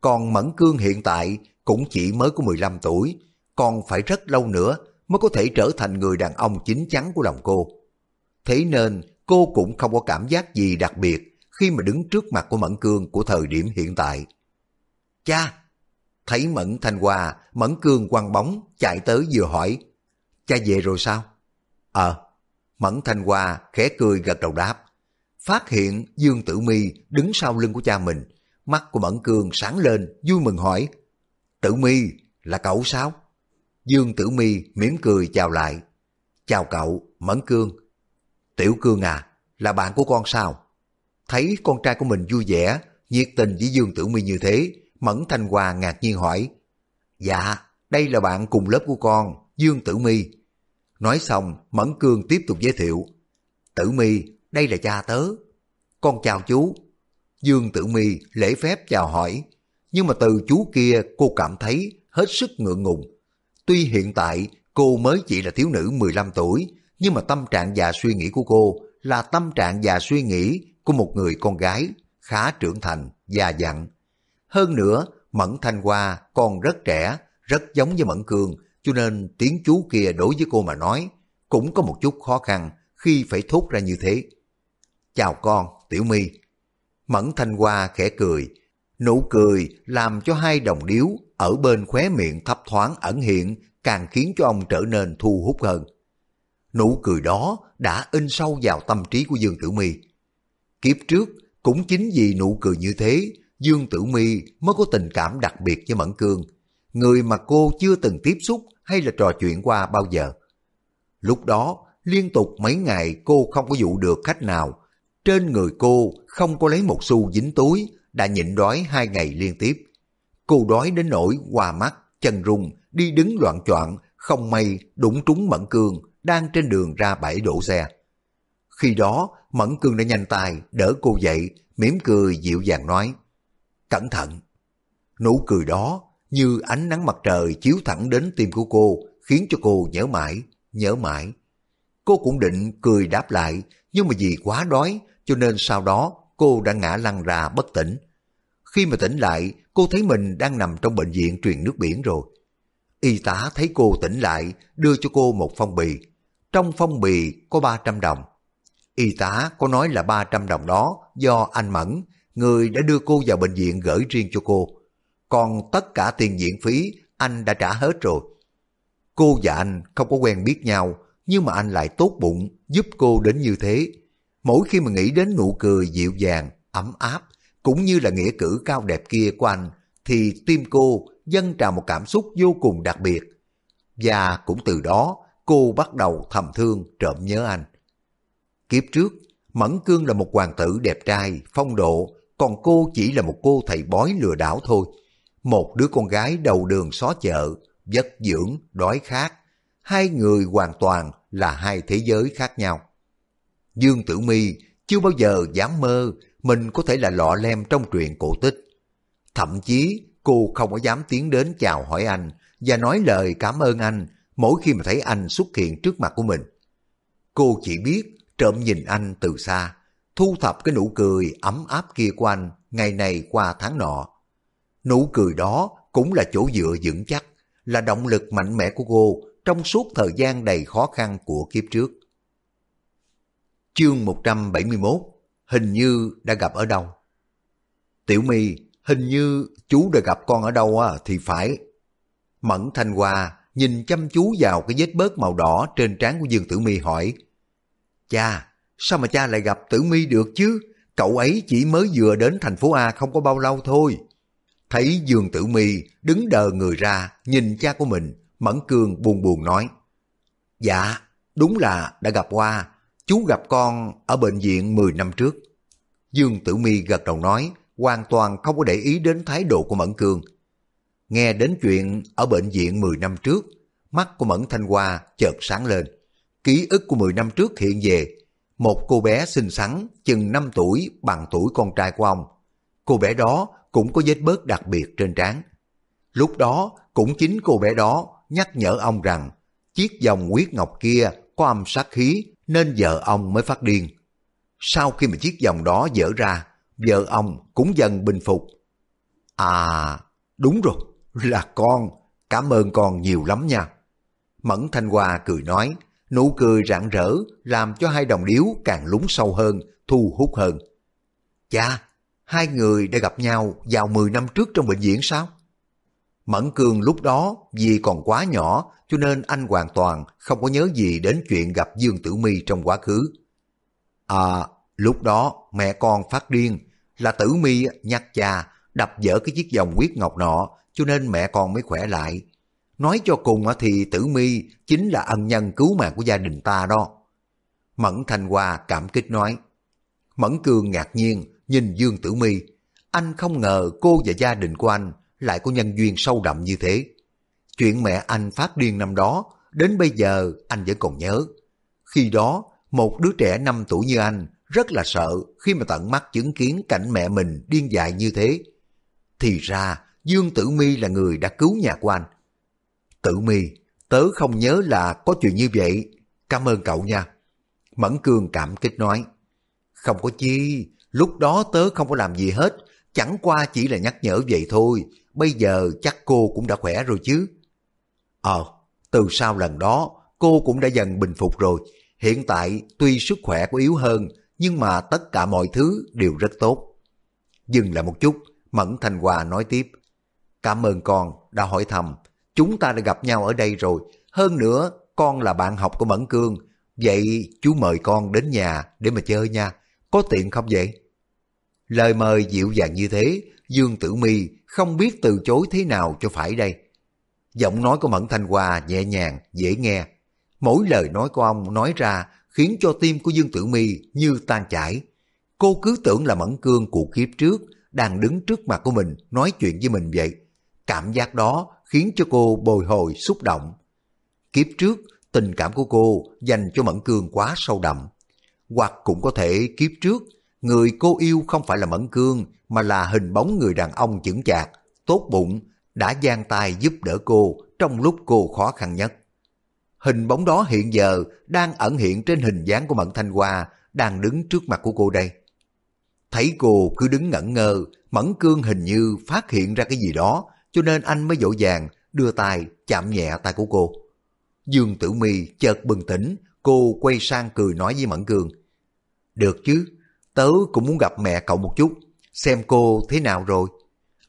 Còn Mẫn Cương hiện tại cũng chỉ mới có 15 tuổi, còn phải rất lâu nữa mới có thể trở thành người đàn ông chính chắn của lòng cô. Thế nên cô cũng không có cảm giác gì đặc biệt khi mà đứng trước mặt của Mẫn Cương của thời điểm hiện tại. Cha! Thấy Mẫn Thanh Hoa, Mẫn Cương quăng bóng, chạy tới vừa hỏi. Cha về rồi sao? Ờ. Mẫn Thanh Hoa khẽ cười gật đầu đáp. Phát hiện Dương Tử Mi đứng sau lưng của cha mình. Mắt của Mẫn Cương sáng lên, vui mừng hỏi. Tử Mi, là cậu sao? Dương Tử Mi mỉm cười chào lại. Chào cậu, Mẫn Cương. Tiểu Cương à, là bạn của con sao? Thấy con trai của mình vui vẻ, nhiệt tình với Dương Tử Mi như thế, Mẫn Thanh Hoa ngạc nhiên hỏi. Dạ, đây là bạn cùng lớp của con, Dương Tử Mi. Nói xong, Mẫn Cương tiếp tục giới thiệu. Tử Mi, đây là cha tớ. Con chào chú. Dương Tử Mi lễ phép chào hỏi, nhưng mà từ chú kia cô cảm thấy hết sức ngượng ngùng. Tuy hiện tại cô mới chỉ là thiếu nữ 15 tuổi, nhưng mà tâm trạng và suy nghĩ của cô là tâm trạng và suy nghĩ của một người con gái khá trưởng thành, già dặn. Hơn nữa, Mẫn Thanh Hoa còn rất trẻ, rất giống với Mẫn cường cho nên tiếng chú kia đối với cô mà nói cũng có một chút khó khăn khi phải thốt ra như thế. Chào con, Tiểu My. Mẫn Thanh Hoa khẽ cười, nụ cười làm cho hai đồng điếu ở bên khóe miệng thấp thoáng ẩn hiện càng khiến cho ông trở nên thu hút hơn. Nụ cười đó đã in sâu vào tâm trí của Dương Tử Mi. Kiếp trước cũng chính vì nụ cười như thế, Dương Tử Mi mới có tình cảm đặc biệt với Mẫn Cương, người mà cô chưa từng tiếp xúc hay là trò chuyện qua bao giờ. Lúc đó, liên tục mấy ngày cô không có dụ được khách nào, trên người cô không có lấy một xu dính túi, đã nhịn đói hai ngày liên tiếp. Cô đói đến nỗi hoa mắt, chân rung, đi đứng loạn choạng, không may đụng trúng Mẫn Cương đang trên đường ra bãi đổ xe. Khi đó, Mẫn Cương đã nhanh tay đỡ cô dậy, mỉm cười dịu dàng nói, Cẩn thận! Nụ cười đó như ánh nắng mặt trời chiếu thẳng đến tim của cô, khiến cho cô nhớ mãi, nhớ mãi. Cô cũng định cười đáp lại, nhưng mà vì quá đói, cho nên sau đó cô đã ngã lăn ra bất tỉnh. Khi mà tỉnh lại, cô thấy mình đang nằm trong bệnh viện truyền nước biển rồi. Y tá thấy cô tỉnh lại, đưa cho cô một phong bì. Trong phong bì có 300 đồng. Y tá có nói là 300 đồng đó do anh Mẫn, người đã đưa cô vào bệnh viện gửi riêng cho cô. Còn tất cả tiền viện phí anh đã trả hết rồi. Cô và anh không có quen biết nhau, nhưng mà anh lại tốt bụng giúp cô đến như thế. Mỗi khi mà nghĩ đến nụ cười dịu dàng, ấm áp, cũng như là nghĩa cử cao đẹp kia của anh, thì tim cô dâng trào một cảm xúc vô cùng đặc biệt. Và cũng từ đó, cô bắt đầu thầm thương trộm nhớ anh. Kiếp trước, Mẫn Cương là một hoàng tử đẹp trai, phong độ, còn cô chỉ là một cô thầy bói lừa đảo thôi. Một đứa con gái đầu đường xó chợ, vất dưỡng, đói khát. Hai người hoàn toàn là hai thế giới khác nhau. Dương Tử Mi chưa bao giờ dám mơ mình có thể là lọ lem trong truyện cổ tích. Thậm chí cô không có dám tiến đến chào hỏi anh và nói lời cảm ơn anh mỗi khi mà thấy anh xuất hiện trước mặt của mình. Cô chỉ biết trộm nhìn anh từ xa, thu thập cái nụ cười ấm áp kia của anh ngày này qua tháng nọ. Nụ cười đó cũng là chỗ dựa vững chắc, là động lực mạnh mẽ của cô trong suốt thời gian đầy khó khăn của kiếp trước. Chương 171 Hình như đã gặp ở đâu? Tiểu my hình như chú đã gặp con ở đâu á thì phải. Mẫn Thanh Hoa nhìn chăm chú vào cái vết bớt màu đỏ trên trán của Dương Tử My hỏi Cha, sao mà cha lại gặp Tử My được chứ? Cậu ấy chỉ mới vừa đến thành phố A không có bao lâu thôi. Thấy Dương Tử My đứng đờ người ra nhìn cha của mình, Mẫn Cương buồn buồn nói Dạ, đúng là đã gặp qua, chú gặp con ở bệnh viện 10 năm trước. Dương Tử My gật đầu nói, hoàn toàn không có để ý đến thái độ của Mẫn Cương. Nghe đến chuyện ở bệnh viện 10 năm trước, mắt của Mẫn Thanh Hoa chợt sáng lên. Ký ức của 10 năm trước hiện về, một cô bé xinh xắn, chừng 5 tuổi bằng tuổi con trai của ông. Cô bé đó cũng có vết bớt đặc biệt trên trán. Lúc đó cũng chính cô bé đó nhắc nhở ông rằng chiếc vòng huyết ngọc kia có âm sát khí nên vợ ông mới phát điên. Sau khi mà chiếc vòng đó dở ra, vợ ông cũng dần bình phục. À, đúng rồi, là con, cảm ơn con nhiều lắm nha. Mẫn Thanh Hoa cười nói, nụ cười rạng rỡ làm cho hai đồng điếu càng lún sâu hơn, thu hút hơn. Cha, hai người đã gặp nhau vào 10 năm trước trong bệnh viện sao? Mẫn Cương lúc đó vì còn quá nhỏ cho nên anh hoàn toàn không có nhớ gì đến chuyện gặp Dương Tử Mi trong quá khứ. À, lúc đó mẹ con phát điên là Tử Mi nhắc cha đập vỡ cái chiếc vòng huyết ngọc nọ cho nên mẹ con mới khỏe lại. Nói cho cùng thì Tử Mi chính là ân nhân cứu mạng của gia đình ta đó. Mẫn Thanh Hoa cảm kích nói. Mẫn Cương ngạc nhiên nhìn Dương Tử Mi, Anh không ngờ cô và gia đình của anh lại có nhân duyên sâu đậm như thế. Chuyện mẹ anh phát điên năm đó, đến bây giờ anh vẫn còn nhớ. Khi đó, một đứa trẻ 5 tuổi như anh rất là sợ khi mà tận mắt chứng kiến cảnh mẹ mình điên dại như thế. Thì ra, Dương Tử Mi là người đã cứu nhà của anh. Tử Mi, tớ không nhớ là có chuyện như vậy. Cảm ơn cậu nha. Mẫn Cương cảm kích nói. Không có chi, lúc đó tớ không có làm gì hết, chẳng qua chỉ là nhắc nhở vậy thôi, bây giờ chắc cô cũng đã khỏe rồi chứ. Ờ, từ sau lần đó, cô cũng đã dần bình phục rồi. Hiện tại tuy sức khỏe có yếu hơn, nhưng mà tất cả mọi thứ đều rất tốt. Dừng lại một chút, Mẫn Thanh Hòa nói tiếp. Cảm ơn con đã hỏi thăm. Chúng ta đã gặp nhau ở đây rồi. Hơn nữa, con là bạn học của Mẫn Cương. Vậy chú mời con đến nhà để mà chơi nha. Có tiện không vậy? Lời mời dịu dàng như thế, Dương Tử Mi không biết từ chối thế nào cho phải đây. Giọng nói của Mẫn Thanh Hoa nhẹ nhàng, dễ nghe. Mỗi lời nói của ông nói ra khiến cho tim của Dương Tử Mi như tan chảy. Cô cứ tưởng là Mẫn Cương của kiếp trước đang đứng trước mặt của mình nói chuyện với mình vậy. Cảm giác đó khiến cho cô bồi hồi xúc động. Kiếp trước, tình cảm của cô dành cho Mẫn Cương quá sâu đậm. Hoặc cũng có thể kiếp trước, người cô yêu không phải là Mẫn Cương mà là hình bóng người đàn ông chững chạc, tốt bụng, đã giang tay giúp đỡ cô trong lúc cô khó khăn nhất. Hình bóng đó hiện giờ đang ẩn hiện trên hình dáng của Mận Thanh Hoa đang đứng trước mặt của cô đây. Thấy cô cứ đứng ngẩn ngơ, Mẫn Cương hình như phát hiện ra cái gì đó, cho nên anh mới dỗ dàng đưa tay chạm nhẹ tay của cô. Dương Tử Mi chợt bừng tỉnh, cô quay sang cười nói với Mẫn Cương. Được chứ, tớ cũng muốn gặp mẹ cậu một chút, xem cô thế nào rồi.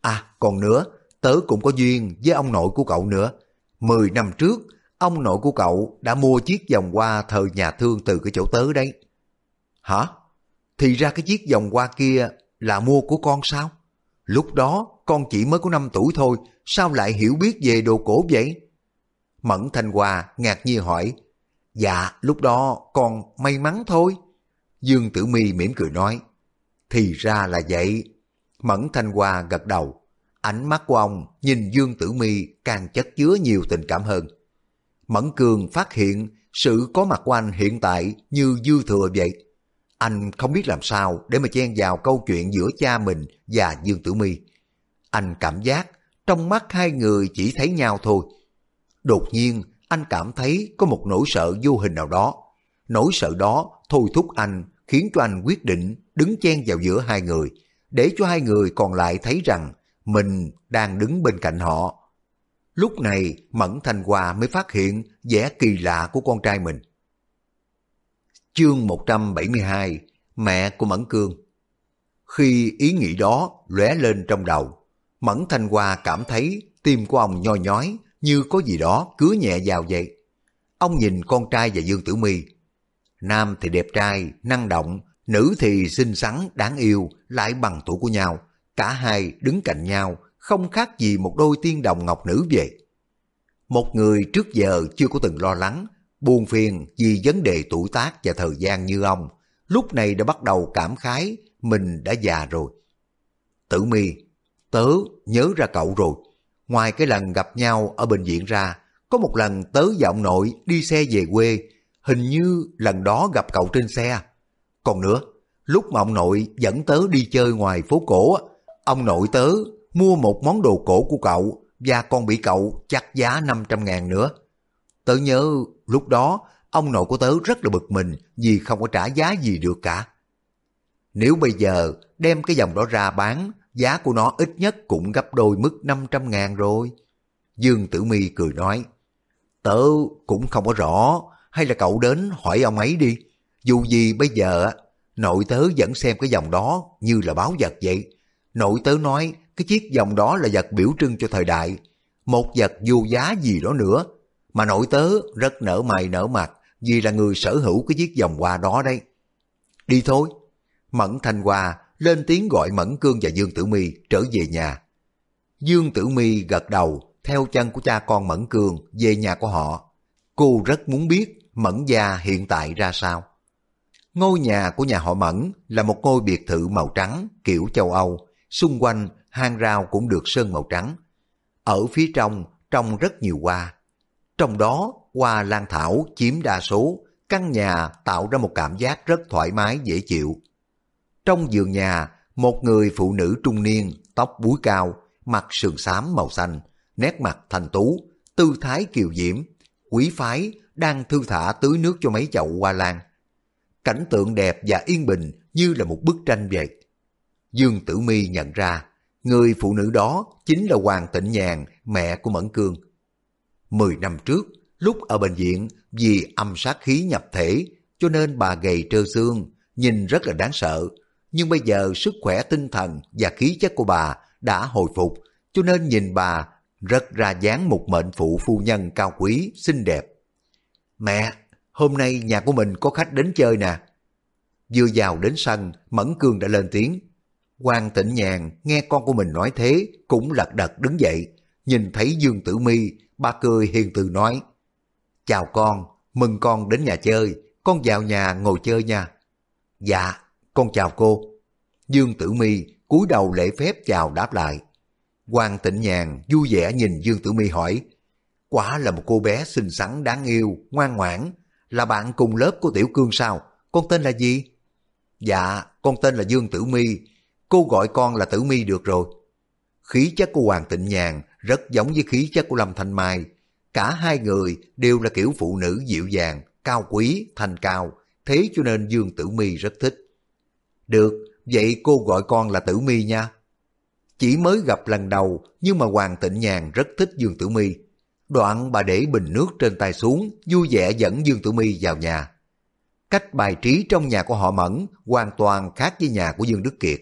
À, còn nữa, tớ cũng có duyên với ông nội của cậu nữa. Mười năm trước, ông nội của cậu đã mua chiếc vòng hoa thờ nhà thương từ cái chỗ tớ đấy. Hả? Thì ra cái chiếc vòng hoa kia là mua của con sao? Lúc đó con chỉ mới có 5 tuổi thôi, sao lại hiểu biết về đồ cổ vậy? Mẫn Thanh Hoa ngạc nhiên hỏi, Dạ, lúc đó con may mắn thôi. Dương Tử Mi mỉm cười nói. Thì ra là vậy. Mẫn Thanh Hoa gật đầu. Ánh mắt của ông nhìn Dương Tử Mi càng chất chứa nhiều tình cảm hơn. Mẫn Cường phát hiện sự có mặt của anh hiện tại như dư thừa vậy. Anh không biết làm sao để mà chen vào câu chuyện giữa cha mình và Dương Tử Mi. Anh cảm giác trong mắt hai người chỉ thấy nhau thôi. Đột nhiên, anh cảm thấy có một nỗi sợ vô hình nào đó. Nỗi sợ đó thôi thúc anh khiến cho anh quyết định đứng chen vào giữa hai người để cho hai người còn lại thấy rằng mình đang đứng bên cạnh họ. Lúc này Mẫn Thanh Hoa mới phát hiện vẻ kỳ lạ của con trai mình. Chương 172 Mẹ của Mẫn Cương Khi ý nghĩ đó lóe lên trong đầu, Mẫn Thanh Hoa cảm thấy tim của ông nhoi nhói như có gì đó cứa nhẹ vào vậy. Ông nhìn con trai và Dương Tử Mi. Nam thì đẹp trai, năng động, nữ thì xinh xắn, đáng yêu, lại bằng tuổi của nhau. Cả hai đứng cạnh nhau, không khác gì một đôi tiên đồng ngọc nữ vậy. Một người trước giờ chưa có từng lo lắng, buồn phiền vì vấn đề tuổi tác và thời gian như ông, lúc này đã bắt đầu cảm khái mình đã già rồi. Tử mi, tớ nhớ ra cậu rồi. Ngoài cái lần gặp nhau ở bệnh viện ra, có một lần tớ và ông nội đi xe về quê, hình như lần đó gặp cậu trên xe. Còn nữa, lúc mà ông nội dẫn tớ đi chơi ngoài phố cổ, ông nội tớ mua một món đồ cổ của cậu và còn bị cậu chặt giá 500 ngàn nữa. Tớ nhớ lúc đó ông nội của tớ rất là bực mình vì không có trả giá gì được cả. Nếu bây giờ đem cái dòng đó ra bán, giá của nó ít nhất cũng gấp đôi mức 500 ngàn rồi. Dương Tử Mi cười nói, tớ cũng không có rõ, hay là cậu đến hỏi ông ấy đi. Dù gì bây giờ nội tớ vẫn xem cái dòng đó như là báo vật vậy. Nội tớ nói cái chiếc dòng đó là vật biểu trưng cho thời đại, một vật vô giá gì đó nữa. Mà nội tớ rất nở mày nở mặt vì là người sở hữu cái chiếc vòng hoa đó đây. Đi thôi. Mẫn Thanh Hoa lên tiếng gọi Mẫn Cương và Dương Tử Mi trở về nhà. Dương Tử Mi gật đầu theo chân của cha con Mẫn Cương về nhà của họ. Cô rất muốn biết Mẫn gia hiện tại ra sao. Ngôi nhà của nhà họ Mẫn là một ngôi biệt thự màu trắng kiểu châu Âu, xung quanh hang rào cũng được sơn màu trắng. Ở phía trong trồng rất nhiều hoa. Trong đó hoa lan thảo chiếm đa số, căn nhà tạo ra một cảm giác rất thoải mái dễ chịu. Trong giường nhà, một người phụ nữ trung niên, tóc búi cao, mặt sườn xám màu xanh, nét mặt thành tú, tư thái kiều diễm, quý phái đang thư thả tưới nước cho mấy chậu hoa lan. Cảnh tượng đẹp và yên bình như là một bức tranh vậy. Dương Tử Mi nhận ra Người phụ nữ đó chính là Hoàng Tịnh Nhàn, mẹ của Mẫn Cương. Mười năm trước, lúc ở bệnh viện vì âm sát khí nhập thể, cho nên bà gầy trơ xương, nhìn rất là đáng sợ. Nhưng bây giờ sức khỏe tinh thần và khí chất của bà đã hồi phục, cho nên nhìn bà rất ra dáng một mệnh phụ phu nhân cao quý, xinh đẹp. Mẹ, hôm nay nhà của mình có khách đến chơi nè. Vừa vào đến sân, Mẫn Cương đã lên tiếng. Hoàng tịnh nhàn nghe con của mình nói thế cũng lật đật đứng dậy. Nhìn thấy Dương Tử Mi, ba cười hiền từ nói. Chào con, mừng con đến nhà chơi, con vào nhà ngồi chơi nha. Dạ, con chào cô. Dương Tử Mi cúi đầu lễ phép chào đáp lại. Hoàng tịnh nhàn vui vẻ nhìn Dương Tử Mi hỏi. Quả là một cô bé xinh xắn đáng yêu, ngoan ngoãn. Là bạn cùng lớp của Tiểu Cương sao? Con tên là gì? Dạ, con tên là Dương Tử Mi Cô gọi con là Tử Mi được rồi. Khí chất của Hoàng Tịnh Nhàn rất giống với khí chất của Lâm Thanh Mai. Cả hai người đều là kiểu phụ nữ dịu dàng, cao quý, thành cao, thế cho nên Dương Tử Mi rất thích. Được, vậy cô gọi con là Tử Mi nha. Chỉ mới gặp lần đầu nhưng mà Hoàng Tịnh Nhàn rất thích Dương Tử Mi. Đoạn bà để bình nước trên tay xuống, vui vẻ dẫn Dương Tử Mi vào nhà. Cách bài trí trong nhà của họ Mẫn hoàn toàn khác với nhà của Dương Đức Kiệt.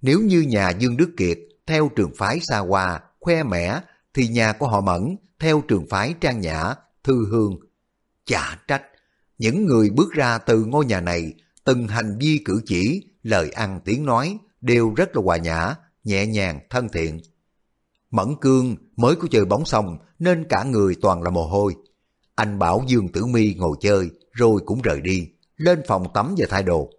Nếu như nhà Dương Đức Kiệt theo trường phái xa hoa, khoe mẽ, thì nhà của họ Mẫn theo trường phái trang nhã, thư hương. Chả trách, những người bước ra từ ngôi nhà này, từng hành vi cử chỉ, lời ăn tiếng nói đều rất là hòa nhã, nhẹ nhàng, thân thiện. Mẫn cương mới có chơi bóng xong nên cả người toàn là mồ hôi. Anh bảo Dương Tử Mi ngồi chơi rồi cũng rời đi, lên phòng tắm và thay đồ.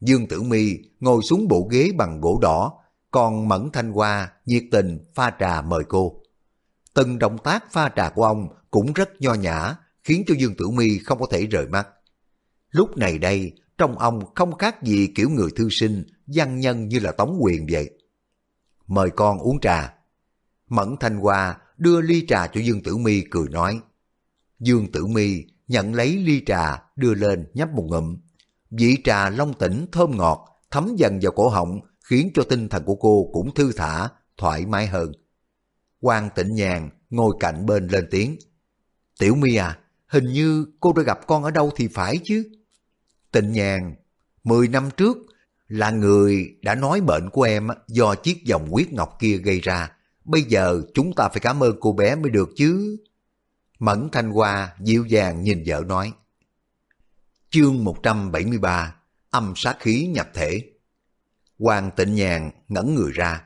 Dương Tử Mi ngồi xuống bộ ghế bằng gỗ đỏ, còn Mẫn Thanh Hoa nhiệt tình pha trà mời cô. Từng động tác pha trà của ông cũng rất nho nhã, khiến cho Dương Tử Mi không có thể rời mắt. Lúc này đây, trong ông không khác gì kiểu người thư sinh, văn nhân như là Tống Quyền vậy. Mời con uống trà. Mẫn Thanh Hoa đưa ly trà cho Dương Tử Mi cười nói. Dương Tử Mi nhận lấy ly trà đưa lên nhấp một ngụm. Vị trà long tỉnh thơm ngọt thấm dần vào cổ họng khiến cho tinh thần của cô cũng thư thả, thoải mái hơn. Quan tịnh nhàn ngồi cạnh bên lên tiếng. Tiểu Mi à, hình như cô đã gặp con ở đâu thì phải chứ. Tịnh nhàn, 10 năm trước là người đã nói bệnh của em do chiếc dòng huyết ngọc kia gây ra. Bây giờ chúng ta phải cảm ơn cô bé mới được chứ. Mẫn Thanh Hoa dịu dàng nhìn vợ nói. Chương 173 Âm sát khí nhập thể Hoàng tịnh nhàn ngẩn người ra.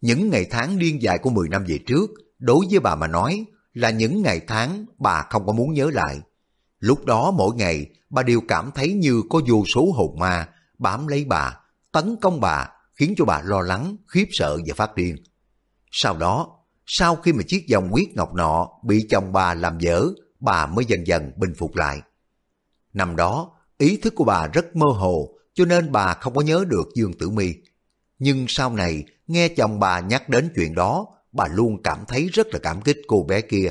Những ngày tháng điên dài của 10 năm về trước, đối với bà mà nói là những ngày tháng bà không có muốn nhớ lại. Lúc đó mỗi ngày bà đều cảm thấy như có vô số hồn ma bám lấy bà, tấn công bà, khiến cho bà lo lắng, khiếp sợ và phát điên. Sau đó, sau khi mà chiếc vòng huyết ngọc nọ bị chồng bà làm dở, bà mới dần dần bình phục lại. Năm đó, ý thức của bà rất mơ hồ, cho nên bà không có nhớ được Dương Tử Mi. Nhưng sau này, nghe chồng bà nhắc đến chuyện đó, bà luôn cảm thấy rất là cảm kích cô bé kia.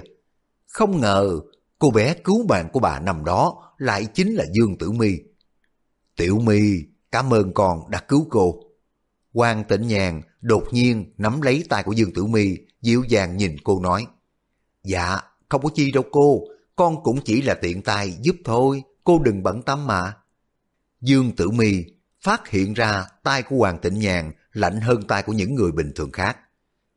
Không ngờ, cô bé cứu bạn của bà năm đó lại chính là Dương Tử Mi. Tiểu Mi, cảm ơn con đã cứu cô. Quan Tịnh nhàn đột nhiên nắm lấy tay của Dương Tử Mi dịu dàng nhìn cô nói. Dạ, không có chi đâu cô, con cũng chỉ là tiện tay giúp thôi, cô đừng bận tâm mà. Dương Tử Mi phát hiện ra tay của Hoàng Tịnh Nhàn lạnh hơn tay của những người bình thường khác.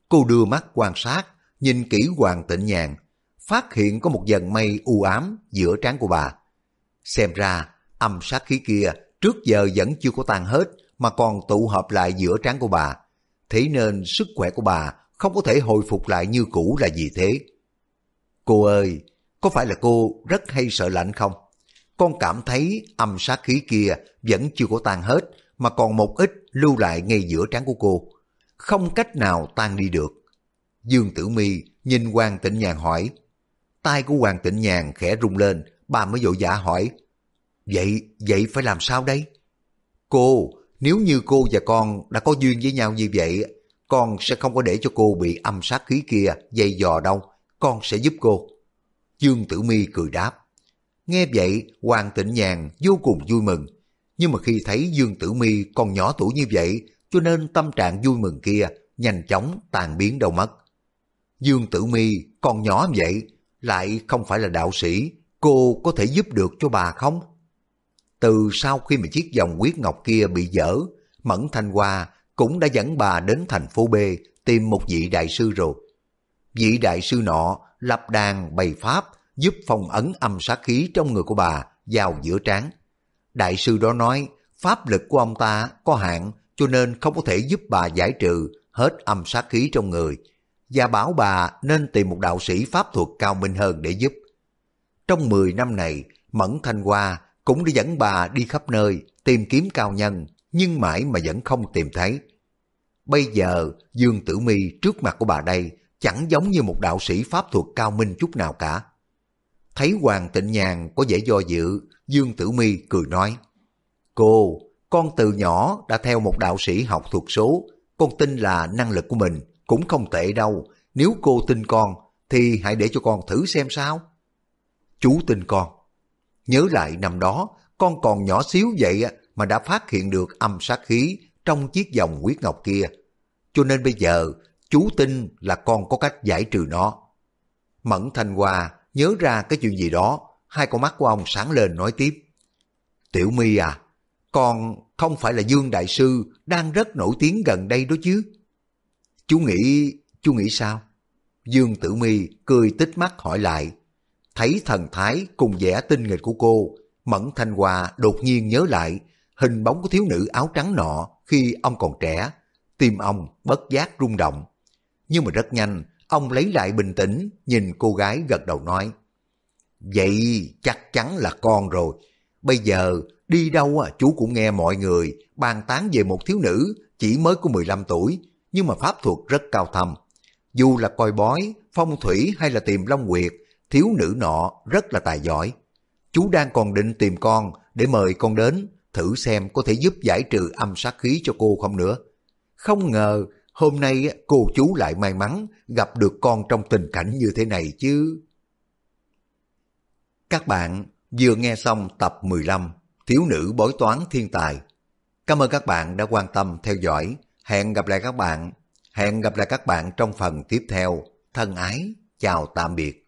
Cô đưa mắt quan sát, nhìn kỹ Hoàng Tịnh Nhàn, phát hiện có một dần mây u ám giữa trán của bà. Xem ra, âm sát khí kia trước giờ vẫn chưa có tan hết mà còn tụ hợp lại giữa trán của bà. Thế nên sức khỏe của bà không có thể hồi phục lại như cũ là gì thế? Cô ơi, có phải là cô rất hay sợ lạnh không? Con cảm thấy âm sát khí kia vẫn chưa có tan hết mà còn một ít lưu lại ngay giữa trán của cô. Không cách nào tan đi được. Dương Tử Mi nhìn Hoàng Tịnh Nhàn hỏi. Tai của Hoàng Tịnh Nhàn khẽ rung lên, bà mới vội vã hỏi. Vậy, vậy phải làm sao đây? Cô, nếu như cô và con đã có duyên với nhau như vậy, con sẽ không có để cho cô bị âm sát khí kia dây dò đâu, con sẽ giúp cô. Dương Tử Mi cười đáp. Nghe vậy, Hoàng Tịnh Nhàn vô cùng vui mừng. Nhưng mà khi thấy Dương Tử Mi còn nhỏ tuổi như vậy, cho nên tâm trạng vui mừng kia nhanh chóng tàn biến đâu mất. Dương Tử Mi còn nhỏ vậy, lại không phải là đạo sĩ, cô có thể giúp được cho bà không? Từ sau khi mà chiếc vòng quyết ngọc kia bị dở, Mẫn Thanh Hoa cũng đã dẫn bà đến thành phố B tìm một vị đại sư rồi. Vị đại sư nọ lập đàn bày pháp giúp phong ấn âm sát khí trong người của bà vào giữa trán. Đại sư đó nói pháp lực của ông ta có hạn cho nên không có thể giúp bà giải trừ hết âm sát khí trong người và bảo bà nên tìm một đạo sĩ pháp thuật cao minh hơn để giúp. Trong 10 năm này, Mẫn Thanh Hoa cũng đã dẫn bà đi khắp nơi tìm kiếm cao nhân nhưng mãi mà vẫn không tìm thấy. Bây giờ Dương Tử Mi trước mặt của bà đây chẳng giống như một đạo sĩ pháp thuật cao minh chút nào cả. Thấy Hoàng Tịnh Nhàn có vẻ do dự, Dương Tử Mi cười nói, Cô, con từ nhỏ đã theo một đạo sĩ học thuật số, con tin là năng lực của mình cũng không tệ đâu. Nếu cô tin con, thì hãy để cho con thử xem sao. Chú tin con. Nhớ lại năm đó, con còn nhỏ xíu vậy mà đã phát hiện được âm sát khí trong chiếc vòng huyết ngọc kia. Cho nên bây giờ, chú tin là con có cách giải trừ nó. Mẫn Thanh Hoa nhớ ra cái chuyện gì đó, hai con mắt của ông sáng lên nói tiếp. Tiểu My à, con không phải là Dương Đại Sư đang rất nổi tiếng gần đây đó chứ. Chú nghĩ, chú nghĩ sao? Dương Tử My cười tích mắt hỏi lại. Thấy thần thái cùng vẻ tinh nghịch của cô, Mẫn Thanh hòa đột nhiên nhớ lại hình bóng của thiếu nữ áo trắng nọ khi ông còn trẻ. Tim ông bất giác rung động. Nhưng mà rất nhanh, ông lấy lại bình tĩnh, nhìn cô gái gật đầu nói. Vậy chắc chắn là con rồi. Bây giờ đi đâu à, chú cũng nghe mọi người bàn tán về một thiếu nữ chỉ mới có 15 tuổi, nhưng mà pháp thuật rất cao thâm. Dù là coi bói, phong thủy hay là tìm long nguyệt thiếu nữ nọ rất là tài giỏi. Chú đang còn định tìm con để mời con đến, thử xem có thể giúp giải trừ âm sát khí cho cô không nữa. Không ngờ hôm nay cô chú lại may mắn gặp được con trong tình cảnh như thế này chứ. Các bạn vừa nghe xong tập 15 Thiếu nữ bói toán thiên tài. Cảm ơn các bạn đã quan tâm theo dõi. Hẹn gặp lại các bạn. Hẹn gặp lại các bạn trong phần tiếp theo. Thân ái, chào tạm biệt.